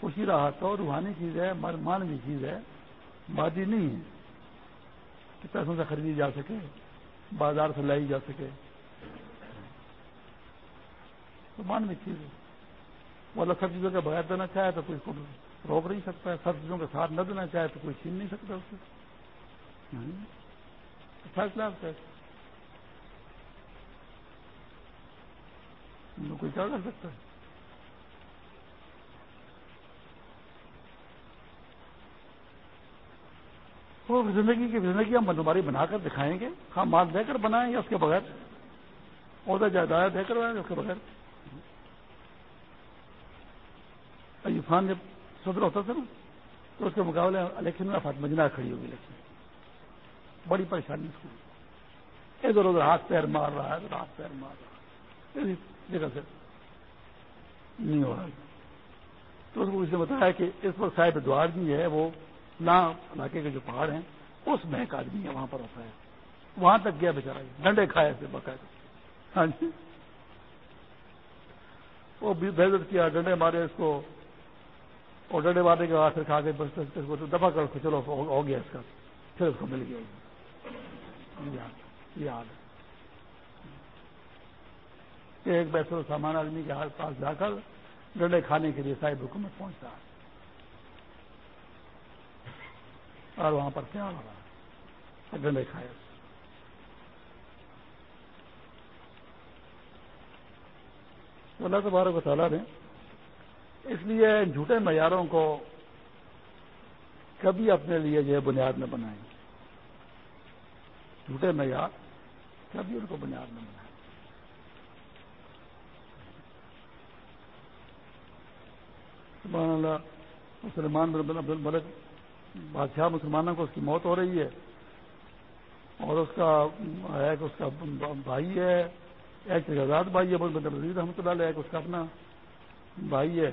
خوشی راحت تو روحانی چیز ہے مانوی چیز ہے۔ مادی نہیں ہے۔ کہ پیسوں سے خریدی جا سکے، بازار سے لائی جا سکے۔ تو مانوی چیز ہے۔ وہ اللہ سب چیزوں کے بغیر دینا چاہے تو کوئی روک نہیں سکتا ہے سب چیزوں کے ساتھ نہ دینا چاہے تو کوئی چھین نہیں سکتا اس سے۔ یعنی فیصلہ کوئی کیا کر سکتا ہے؟ تو زندگی کی زندگی ہم تمہاری بنا کر دکھائیں گے۔ ہم مال دے کر بنائیں گے اس کے بغیر، عہدہ جائیداد دے کر بنائیں گے اس کے بغیر۔ ایوب خان جب صدر ہوتا تھا نا، تو اس کے مقابلے الیکشن میں فاطمہ جناح کھڑی ہوگی الیکشن بڑی پریشانی اس کو ادھر ادھر ہاتھ پیر مار رہا ہے ہاتھ پیر مار رہا ہے۔ جگہ سے نہیں ہو رہا تو اس کو اس نے بتایا کہ اس وقت صاحب دوار بھی ہے، وہ نہ علاقے کے جو پہاڑ ہیں، اس میں ایک آدمی ہے، وہاں پر ہوتا ہے۔ وہاں تک گیا بےچارا ڈنڈے کھائے تھے باقاعدہ۔ ہاں جی۔ وہ بھی بےزت کیا، ڈنڈے مارے اس کو۔ اور ڈنڈے مارنے کے بعد پھر کھا کے بس دفاع کر کے چلو، ہو گیا اس کا۔ پھر اس کو مل گیا۔ یہ حال ہے ایک بیسر سامان آدمی کے ہاتھ پاس جا کر ڈنڈے کھانے کے لیے صاحب حکومت پہنچتا ہے۔ اور وہاں پر کیا ہو رہا ہے؟ ڈنڈے کھائے۔ اللہ تبارک و تعالیٰ نے اس لیے جھوٹے معیاروں کو کبھی اپنے لیے جو ہے بنیاد میں بنائیں۔ جھوٹے معیار کبھی ان کو بنیاد میں بنائیں۔ سبحان اللہ، مسلمان عبد الملک، بادشاہ مسلمانوں کو اس کی موت ہو رہی ہے اور اس کا ایک اس کا بھائی ہے، ایک آزاد بھائی ہے رضید رحمۃ اللہ علیہ، ایک اس کا اپنا بھائی ہے۔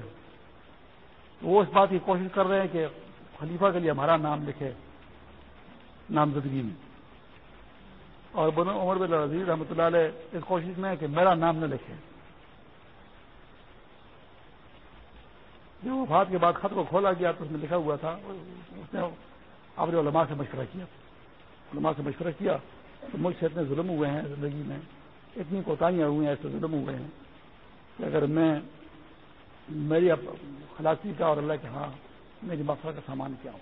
وہ اس بات کی کوشش کر رہے ہیں کہ خلیفہ کے لیے ہمارا نام لکھے، نامزدگی میں۔ اور عمر بن عزیز رحمۃ اللہ علیہ اس کوشش میں ہے کہ میرا نام نہ لکھے جب وفات کے بعد خط کو کھولا گیا تو اس میں لکھا ہوا تھا، اس نے اپنے علماء سے مشورہ کیا۔ علماء سے مشورہ کیا تو مجھ سے اتنے ظلم ہوئے ہیں زندگی میں، اتنی کوتاہیاں ہوئی ہیں، ایسے ظلم ہوئے ہیں کہ اگر میں میری خلاصی کا اور اللہ کے ہاں میری مقصد کا سامان کیا ہوں؟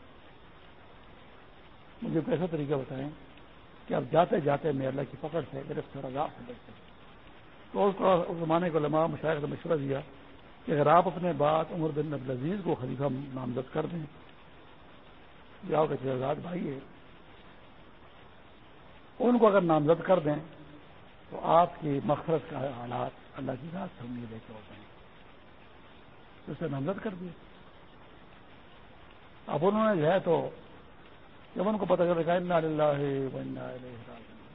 مجھے ایسا طریقہ بتائیں کہ اب جاتے جاتے میں اللہ کی پکڑ سے گرفت سے بچتے تو اس کو اس زمانے کو لمحہ مشاعر کا مشورہ دیا کہ اگر آپ اپنے بات عمر بن عبدالعزیز کو خلیفہ نامزد کر دیں، جاؤ کے آزاد بھائی ہے ان کو اگر نامزد کر دیں تو آپ کی مقصد کا حالات اللہ کی رات سے امید لے کے ہوتے ہیں تو اسے نامزد کر دیے اب انہوں نے جو ہے تو جب ان کو پتہ چل رہا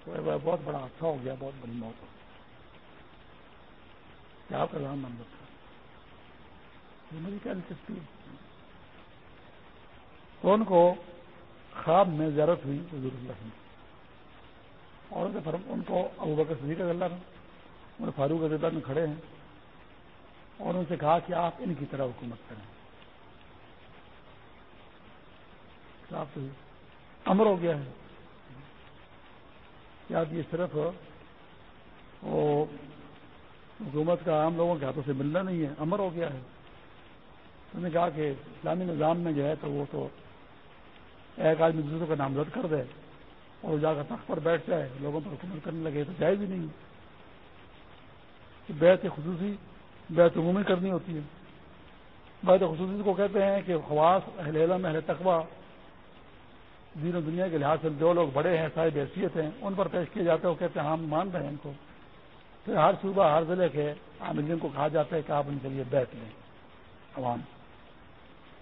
تو بہت بڑا حادثہ ہو گیا، بہت بڑی موت ہو کیا آپ کا نام نامزد کر میری کیا دلچسپی تو ان کو خواب میں زیارت ہوئی حضور اللہ اور ان کو ابو بکر صدیق اللہ میں فاروق عزیدہ میں کھڑے ہیں۔ اور ان سے کہا کہ آپ ان کی طرح حکومت کریں۔ آپ امر ہو گیا ہے۔ کیا یہ صرف وہ حکومت کا عام لوگوں کے ہاتھوں سے ملنا نہیں ہے، امر ہو گیا ہے۔ انہوں نے کہا کہ اسلامی نظام میں جو ہے تو وہ تو ایک آدمی دوسروں کا نامزد کر دے اور جا کر تخت پر بیٹھ جائے۔ لوگوں پر حکومت کرنے لگے تو جائز ہی نہیں۔ کہ بیت خصوصی بیت عمومی کرنی ہوتی ہے۔ بیت خصوصی کو کہتے ہیں کہ خواص اہل علم، اہل تقوا دین و دنیا کے لحاظ سے جو لوگ بڑے ہیں، صاحب حیثیت ہیں، ان پر پیش کیے جاتے ہیں وہ کہتے ہیں ہم مان رہے ہیں ان کو۔ پھر ہر صوبہ، ہر ضلع کے عاملین کو کہا جاتا ہے کہ آپ ان کے لیے بیت لیں۔ عوام۔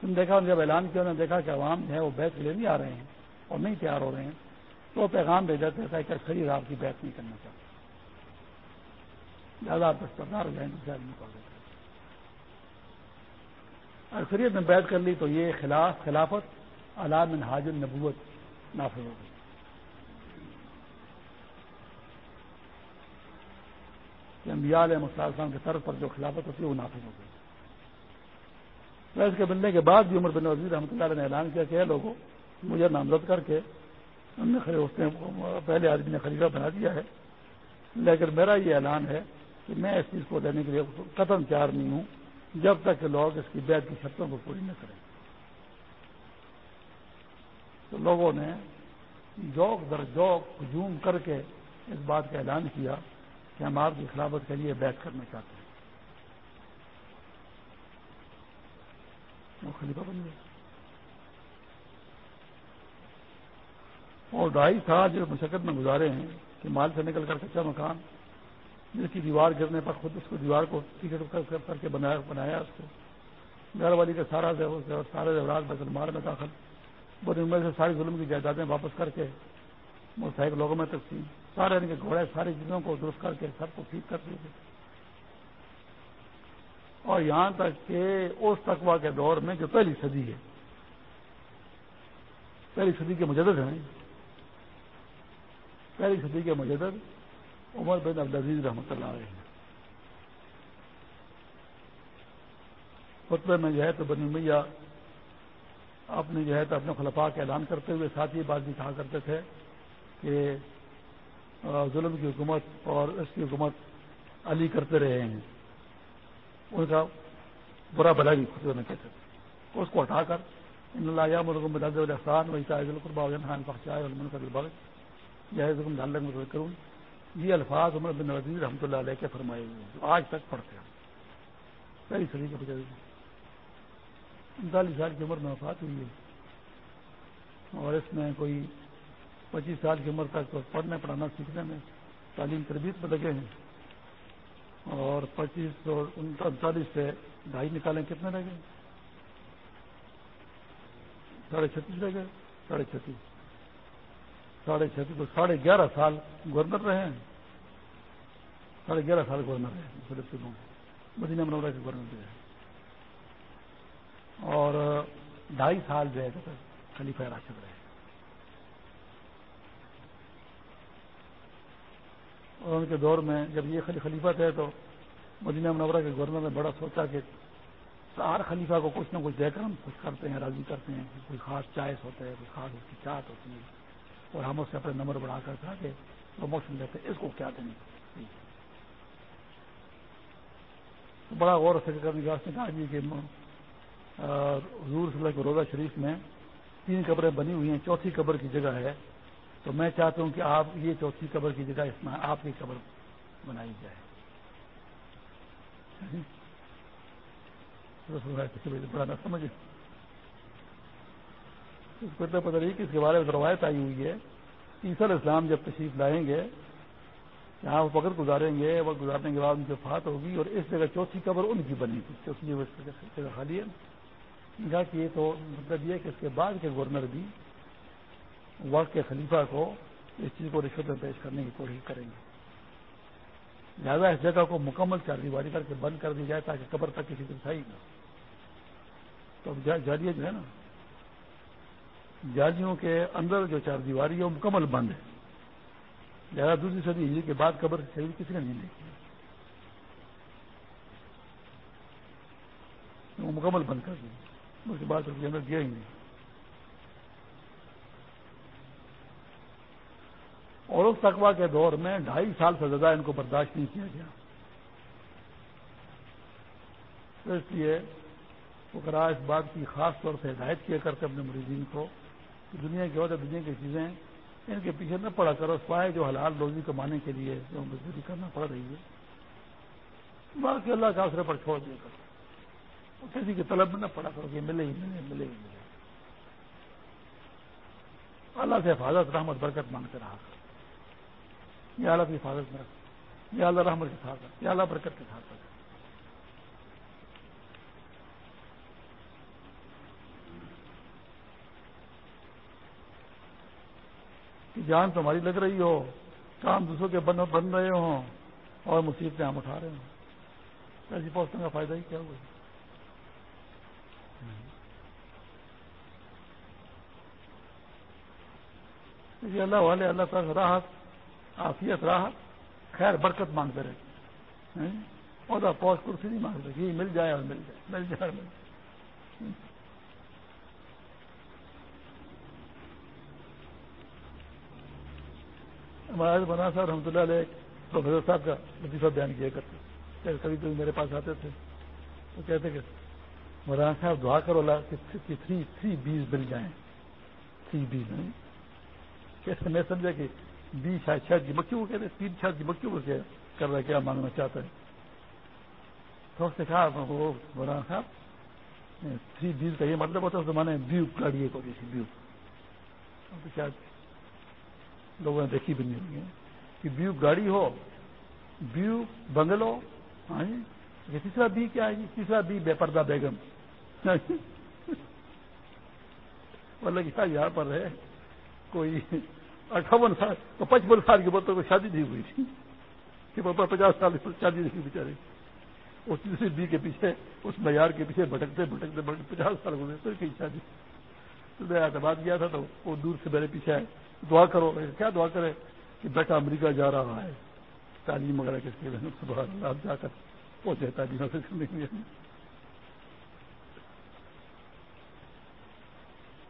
تم دیکھا جب اعلان کیا، انہوں نے دیکھا کہ عوام جو ہے وہ بیت لے نہیں آ رہے ہیں اور نہیں تیار ہو رہے ہیں۔ تو پیغام بھیجا دیتا ہے کہ خرید آپ کی بیت نہیں کرنا چاہتے۔ زیادہ آپ دستردار ہو جائیں دوسرے آدمی کو اکثریت میں بیت کر لی تو یہ خلاف خلافت علام حاج النبوت نافذ ہو گئی۔ کہ انبیاء علیہ مسلم کے طرف پر جو خلافت ہوتی ہے وہ نافذ ہو گئی۔ اس کے بننے کے بعد بھی عمر بن وزیر رحمۃ اللہ علیہ نے اعلان کیا کہ لوگوں مجھے نامزد کر کے ہم نے اس نے پہلے آدمی نے خلیفہ بنا دیا ہے، لیکن میرا یہ اعلان ہے کہ میں اس چیز کو دینے کے لیے قتم چار نہیں ہوں، جب تک کہ لوگ اس کی بیت کی شرطوں کو پوری نہ کریں۔ تو لوگوں نے جوک در جوک ہجوم کر کے اس بات کا اعلان کیا کہ ہم آپ کی خلافت کے لیے بیت کرنا چاہتے ہیں۔ وہ خلیفہ بن گیا۔ اور ڈھائی سال جو مشقت میں گزارے ہیں کہ مال سے نکل کر کچا مکان جس کی دیوار گرنے پر خود اس کو دیوار کو ٹکٹ کر کے بنایا بنایا اس کو۔ گھر والی کا سارا سارے زیورات بیت المال میں داخل۔ بڑی عمر سے ساری ظلم کی جائیدادیں واپس کر کے مستحق لوگوں میں تقسیم۔ سارے ان کے گھوڑے، ساری چیزوں کو درست کر کے سب کو ٹھیک کر دیے۔ اور یہاں تک کہ اس تقوا کے دور میں جو پہلی صدی ہے، پہلی صدی کے مجدد ہیں۔ پہلی صدی کے مجدد عمر بن عبدالعزیز رحمۃ اللہ علیہ۔ خطبے میں جو ہے تو بنی میاں اپنے جو ہے تو اپنے خلفاء کا اعلان کرتے ہوئے ساتھ ہی بات بھی کہا کرتے تھے کہ ظلم کی حکومت اور اس کی حکومت علی کرتے رہے ہیں۔ ان کا برا بلا بھی خطبے میں کہتے تھے۔ اس کو ہٹا کر، ان اللہ ملک مدد الحسان وہی چاہے خان پخشائے المن کا البغ جائز حکم ڈال کروں یہ الفاظ عمر بن نویز رحمۃ اللہ علیہ کے فرمائے ہوئے ہیں، جو آج تک پڑھتے ہیں۔ کئی صدی کے بجائے انتالیس سال کی عمر میں وفات ہوئی ہے۔ اور اس میں کوئی پچیس سال کی عمر تک پڑھنے پڑھانا سیکھنے میں تعلیم تربیت میں لگے ہیں۔ اور پچیس سو انتالیس سے ڈھائی نکالیں کتنے رہ گئے؟ ساڑھے چھتیس رہ گئے، ساڑھے چھتیس۔ ساڑھے چھتیس تو ساڑھے گیارہ سال گورنر رہے ہیں۔ ساڑھے گیارہ سال گورنر رہے مدینہ منورہ کے گورنر رہے اور ڈھائی سال جو ہے خلیفہ راشد رہے اور ان کے دور میں جب یہ خلیفہ تھے تو مدینہ منورہ کے گورنر نے بڑا سوچا کہ ہر خلیفہ کو کچھ نہ کچھ دے کر ہم کچھ کرتے ہیں، راضی کرتے ہیں، کوئی خاص چائس ہوتا ہے، کوئی خاص اس کی چاٹ ہوتی ہے۔ اور ہم اس سے اپنے نمبر بڑھا کر کھا کے پروموشن دیتے اس کو کیا دیں؟ بڑا غور و فکر کرنے کے واسطے کہا جی کہ حضور صلی اللہ روزہ شریف میں تین قبریں بنی ہوئی ہیں، چوتھی قبر کی جگہ ہے۔ تو میں چاہتا ہوں کہ آپ یہ چوتھی قبر کی جگہ اس میں آپ کی قبر بنائی جائے۔ ہاں جی؟ بڑا نہ سمجھے؟ اس کو اتنا پتہ نہیں کہ اس کے بارے میں روایت آئی ہوئی ہے۔ عیسر اسلام جب تشریف لائیں گے، یہاں وہ وقت گزاریں گے، وقت گزارنے کے بعد ان کی فات ہوگی اور اس جگہ چوتھی قبر ان کی بنی تھی۔ جگہ خالی ہے۔ کہ یہ تو مطلب یہ کہ اس کے بعد کے گورنر بھی وقت کے خلیفہ کو اس چیز کو رشوت میں پیش کرنے کی کوشش کریں گے۔ لہٰذا اس جگہ کو مکمل چار دیواری کر کے بند کر دی جائے تاکہ قبر تک کسی کو صحیح نہ تو جاریہ جو ہے نا جاریوں کے اندر جو چار دیواری ہے وہ مکمل بند ہے۔ لہٰذا دوسری صدی ہجری کے بعد قبر شریف کسی نے نہیں دیکھی۔ وہ مکمل بند کر دی۔ اس کے بعد اندر گیا ہی نہیں۔ اور اس تقوا کے دور میں ڈھائی سال سے زیادہ ان کو برداشت نہیں کیا گیا۔ تو اس لیے وہ اس بات کی خاص طور سے ہدایت کیا کرتے اپنے مریضین کو۔ دنیا کی اور دنیا کی چیزیں ان کے پیچھے نہ پڑا کرو پائے جو حلال روزی کمانے کے لیے جو مزدوری کرنا پڑ رہی ہے۔ باقی اللہ کا آسرے پر چھوڑ دیا کرو۔ کسی کی طلب میں نہ پڑا کرو کہ ملے ہی ملے ملے ہی ملے۔ اللہ سے حفاظت، رحمت، برکت مانگتے رہا کرو۔ یا اللہ کی حفاظت میں رکھ یا اللہ رحمت کے ساتھ رکھ یا اللہ برکت کے ساتھ رکھ جان تمہاری لگ رہی ہو، کام دوسروں کے بن بن رہے ہوں اور مصیبتیں ہم اٹھا رہے ہوں۔ ایسی پوسٹوں کا فائدہ ہی کیا ہوا؟ اللہ والے، اللہ تعالیٰ راحت، آفیت، راحت، خیر، برکت مانگتے رہے۔ عہدہ پوسٹ کرسی نہیں مانگتے یہ مل جائے اور مل جائے مل جائے اور مل جائے۔ ہمارے بنا صاحب رحمۃ اللہ علیہ پروفیسر صاحب کا لطیفہ بیان کیا کرتے کبھی کبھی میرے پاس آتے تھے۔ تو کہتے کہ مولانا صاحب دعا کرو اللہ کہ تھری تھری بیس مل جائیں۔ تھری بیس نہیں۔ کیسے میں سمجھا کہ بیس شاید شاید کی جی مکیوں کو کہتے تین شاید کی جی مکیوں کو کیا کر رہا ہے کیا مانگنا چاہتا ہے؟ تو اس نے کہا، وہ مولانا صاحب، تھری بیس کا یہ مطلب ہوتا ہے، اس زمانے میں بیو گاڑی کو جیسی بیو۔ شاید لوگوں نے دیکھی بھی نہیں ہوئی ہے کہ بیو گاڑی ہو، بیو بنگلو ہاں جی تیسرا بی کیا ہے جی؟ تیسرا بی بے پردہ بیگم۔ مطلب کیا یہاں پر ہے، کوئی اٹھاون سال تو پچپن سال کے بچوں کو شادی نہیں ہوئی تھی۔ کہ پاپا پچاس سال کی شادی نہیں ہوئی بیچارے۔ اس تیسری بی کے پیچھے، اس معیار کے پیچھے بھٹکتے بھٹکتے بھٹکتے، پچاس سال گزرے پھر کہیں شادی۔ تو میں اعتماد کیا تھا تو وہ دور سے میرے پیچھے آئے۔ دعا کرو کیا دعا کرے کہ بیٹا امریکہ جا رہا ہے۔ تعلیم وغیرہ کے آپ جا کر پہنچے تعلیم حاصل کرنے کے لیے۔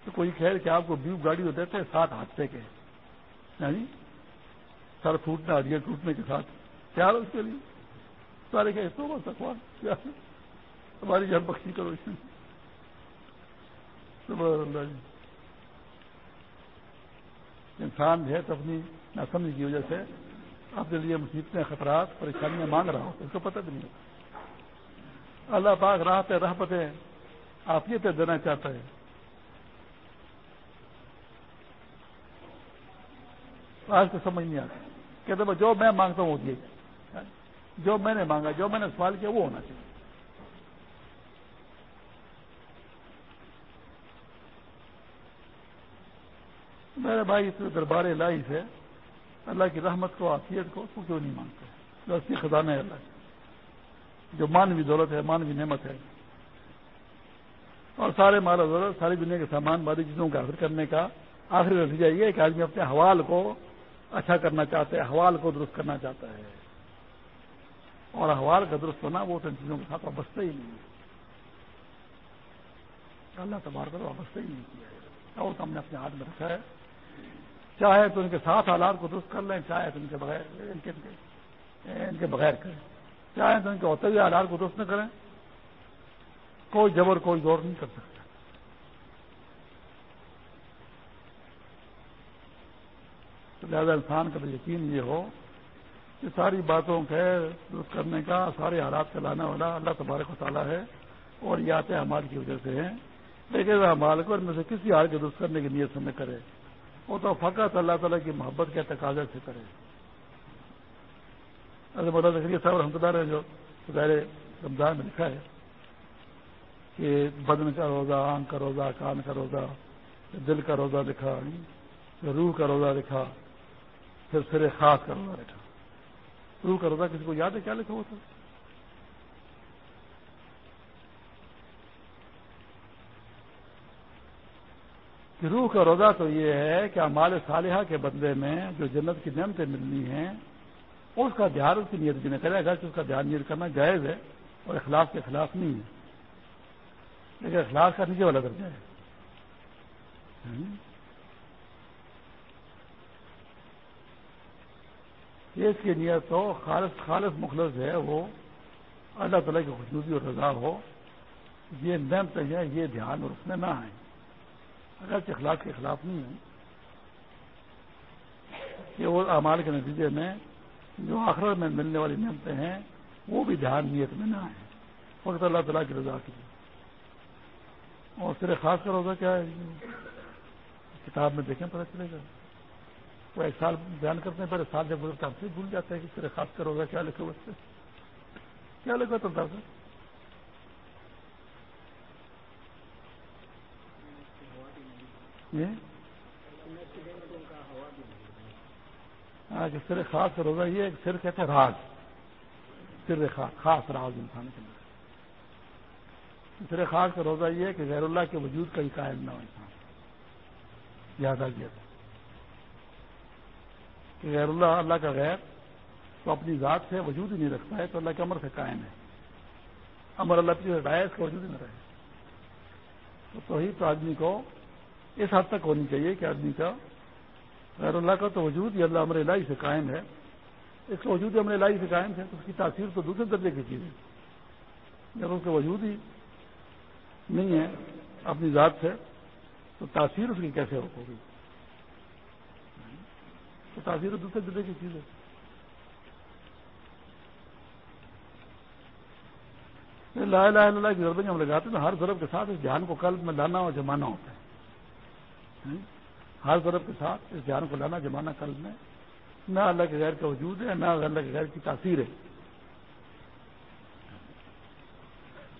تو کوئی خیر کہ آپ کو بیو گاڑی ہو دیتے ہیں سات حادثے کے۔ یعنی سر پھوٹنا، ہڈیاں ٹوٹنے کے ساتھ۔ تیار اس کے لیے۔ سارے کہ تو بس اخبار ہماری جان بخشی کرو اس میں۔ اللہ جی۔ انسان جو ہے تو اپنی ناسمجھ کی وجہ سے اپنے لیے مصیبتیں، خطرات، پریشانیاں مانگ رہا ہوتا اس کو پتہ بھی نہیں۔ ہوتا اللہ پاک راحت رحمتیں آفیتیں دینا چاہتا ہے۔ آج تو سمجھ نہیں آتا کہتے جو میں مانگتا ہوں وہ دیے۔ جو میں نے مانگا، جو میں نے سوال کیا وہ ہونا چاہیے۔ میرے بھائی، اس دربار الہی سے اللہ کی رحمت کو آفیت کو تو کیوں نہیں مانگتے؟ جو اسی خزانہ ہے اللہ جو مانوی دولت ہے، مانوی نعمت ہے۔ اور سارے مال و دولت، ساری دنیا کے سامان والی چیزوں کا حاصل کرنے کا آخری نتیجہ یہ ہے کہ آدمی اپنے حوال کو اچھا کرنا چاہتا ہے حوال کو درست کرنا چاہتا ہے۔ اور حوال کا درست ہونا وہ ان چیزوں کے ساتھ وابستہ ہی نہیں ہے۔ اللہ تبار کر وابستہ ہی نہیں کیا ہے۔ اور ہم نے اپنے ہاتھ میں رکھا ہے۔ چاہے تو ان کے ساتھ حالات کو درست کر لیں، چاہے تو ان کے بغیر، ان کے ان کے بغیر کریں۔ چاہے تو ان کے ہوتے ہوئے حالات کو درست نہ کریں، کوئی جبر، کوئی دور نہیں کر سکتا۔ لہٰذا انسان کا تو یقین یہ ہو کہ ساری باتوں کے درست کرنے کا، سارے حالات کا لانا والا اللہ تبارک و تعالیٰ ہے اور یہ آتے حمال کی وجہ سے ہیں۔ لیکن حمال کو ان میں سے کسی حال کے درست کرنے کی نیت سے نہ کرے۔ وہ تو فقط اللہ تعالیٰ کی محبت کے تقاضے سے کرے۔ مولا ذکریہ صاحب رحمۃ اللہ نے جو ظاہر رمضان میں لکھا ہے کہ بدن کا روزہ، آنکھ کا روزہ، کان کا روزہ، دل کا روزہ لکھا، روح کا روزہ لکھا، پھر سر خاص کا روزہ لکھا۔ روح کا روزہ کسی کو یاد ہے کیا لکھا ہوا تھا؟ کہ روح کا روزہ تو یہ ہے کہ ہمارے صالحہ کے بدلے میں جو جنت کی نعمتیں ملنی ہیں، اس کا دھیان اس کی نیت بھی نہ کرے اگر اس کا دھیان نیت کرنا جائز ہے اور اخلاق کے خلاف نہیں ہے۔ لیکن اخلاق کا نیچے والا درجہ ہے۔ اس کی نیت تو خالص خالص مخلص ہے، وہ اللہ تعالیٰ کی خصوصی اور رضا ہو، یہ نعمتیں ہیں، یہ دھیان اور اس میں نہ آئیں۔ اگر اخلاق کے خلاف نہیں ہے کہ وہ اعمال کے نتیجے میں جو آخر میں ملنے والی نعمتیں ہیں، وہ بھی دھیان نیت میں نہ آئے فقط اللہ تعالیٰ کی رضا کی اور پھر خاص کا روزہ کیا ہے؟ کتاب میں دیکھیں، پتہ چلے گا۔ وہ ایک سال بیان کرتے ہیں پہلے سال جب گزرتا ہم سے بھول جاتے ہیں کہ پھر خاص کا روزہ کیا لکھے اس سے کیا لکھا تو درد سر خاص روزہ یہ ایک سر کہتے ہیں راج سر خاص راز انسان کے اندر۔ دوسرے خاص کا روزہ یہ ہے کہ غیر اللہ کے وجود کا ہی قائم نہ ہو انسان۔ زیادہ کیا کہ غیر اللہ اللہ کا غیر تو اپنی ذات سے وجود ہی نہیں رکھتا ہے، تو اللہ کے امر سے قائم ہے۔ امر اللہ کی ہٹایا اس کا وجود ہی نہ رہے۔ تو توحید تو آدمی کو اس حد تک ہونی چاہیے کہ آدمی کا غیر اللہ کا تو وجود ہی اللہ امر اللہ سے قائم ہے۔ اس کا وجود امر اللہ سے قائم ہے تو اس کی تاثیر تو دوسرے درجے کی چیز ہے۔ جب اس کا وجود ہی نہیں ہے، اپنی ذات سے، تو تاثیر اس کی کیسے ہوگی؟ تو تاثیر دوسرے درجے کی چیز ہے۔ لا الہ الا اللہ کی ضرورت ہم لگاتے ہیں ہر ضرب کے ساتھ اس دھیان کو قلب میں لانا اور جمانا ہوتا ہے۔ ہر ضرب کے ساتھ اس دھیان کو لانا، جمانا قلب میں۔ نہ اللہ کے غیر کا وجود ہے، نہ اللہ کے غیر کی تاثیر ہے۔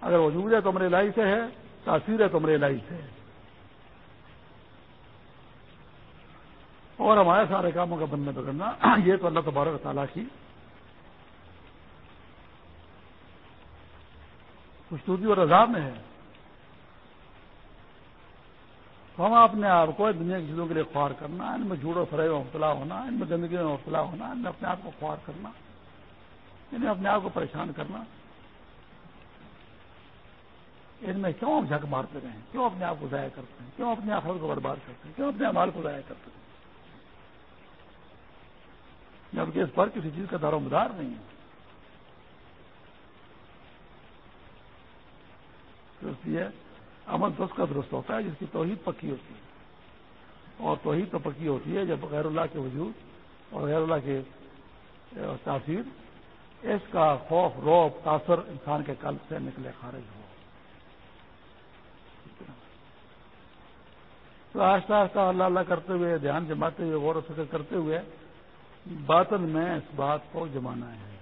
اگر وجود ہے تو ہمارے لائی سے ہے، تاثیر ہے تو ہمارے لائی سے ہے۔ اور ہمارے سارے کاموں کا بننے بگڑنا، یہ تو اللہ تبارک تعالیٰ کی خوشنودی اور رضا میں ہے۔ تو ہم اپنے آپ کو دنیا کی چیزوں کے لیے خوار کرنا، ان میں جھوڑ و فریب میں مبتلا ہونا، ان میں گندگی میں مبتلا ہونا، ان میں اپنے آپ کو خوار کرنا انہیں اپنے آپ کو پریشان کرنا۔ ان میں کیوں ہم جھک مارتے رہے ہیں؟ کیوں اپنے آپ کو ضائع کرتے ہیں؟ کیوں اپنے آخرت کو برباد کرتے ہیں؟ کیوں اپنے امال کو ضائع کرتے ہیں؟ جبکہ اس پر کسی چیز کا دار و مدار نہیں ہے۔ اس لیے عمل تو اس کا درست ہوتا ہے، جس کی توحید پکی ہوتی ہے۔ اور توحید تو پکی ہوتی ہے جب غیر اللہ کے وجود اور غیر اللہ کے تاثیر، اس کا خوف، روب، تاثر انسان کے قلب سے نکلے خارج ہو۔ تو آہستہ آہستہ اللہ اللہ کرتے ہوئے، دھیان جماتے ہوئے، غور و فکر کرتے ہوئے باطن میں اس بات کو جمانا ہے۔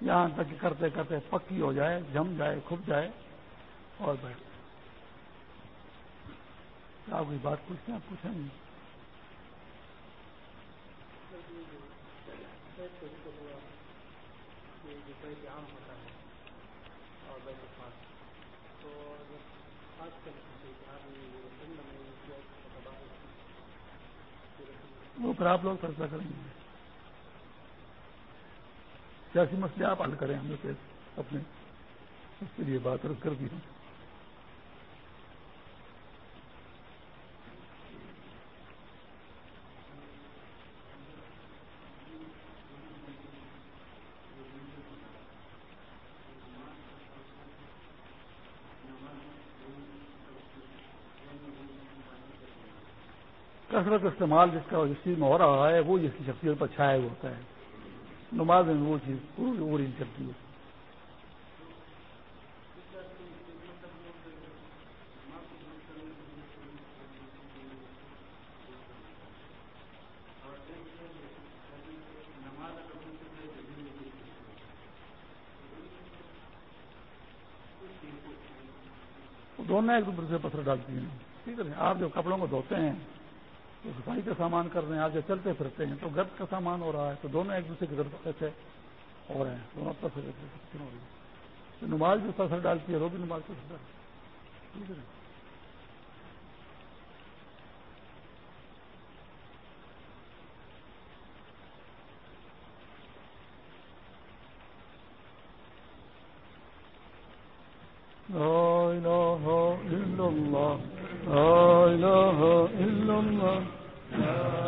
یہاں تک کہ کرتے کرتے پکی ہو جائے، جم جائے کھپ جائے۔ اور بیٹھ کیا کوئی بات پوچھتے ہیں؟ آپ پوچھیں گے وہ پھر آپ لوگ فیصلہ کریں گے۔ سیاسی مسئلے آپ حل کریں، ہم لوگ اپنے اس کے لیے بات رکھ کر دی۔ کثرت استعمال جس کا جس چیز میں ہو رہا ہے، وہ جس کی شخصیت پر چھایا ہوتا ہے۔ نماز میں وہ چیز پوری چلتی ہے دونوں ایک دوسرے سے پتھر ڈالتی ہیں۔ ٹھیک ہے آپ جب کپڑوں کو دھوتے ہیں تو صفائی کا سامان کر رہے ہیں آپ جب چلتے پھرتے ہیں، تو گرد کا سامان ہو رہا ہے، تو دونوں ایک دوسرے کے گرد سے ہو رہے ہیں، دونوں ہو رہی ہے نماز جو اثر ڈالتی ہے وہ بھی نماز کا ڈالتی ہے۔ ہے لا إله إلا الله لا إله إلا الله لا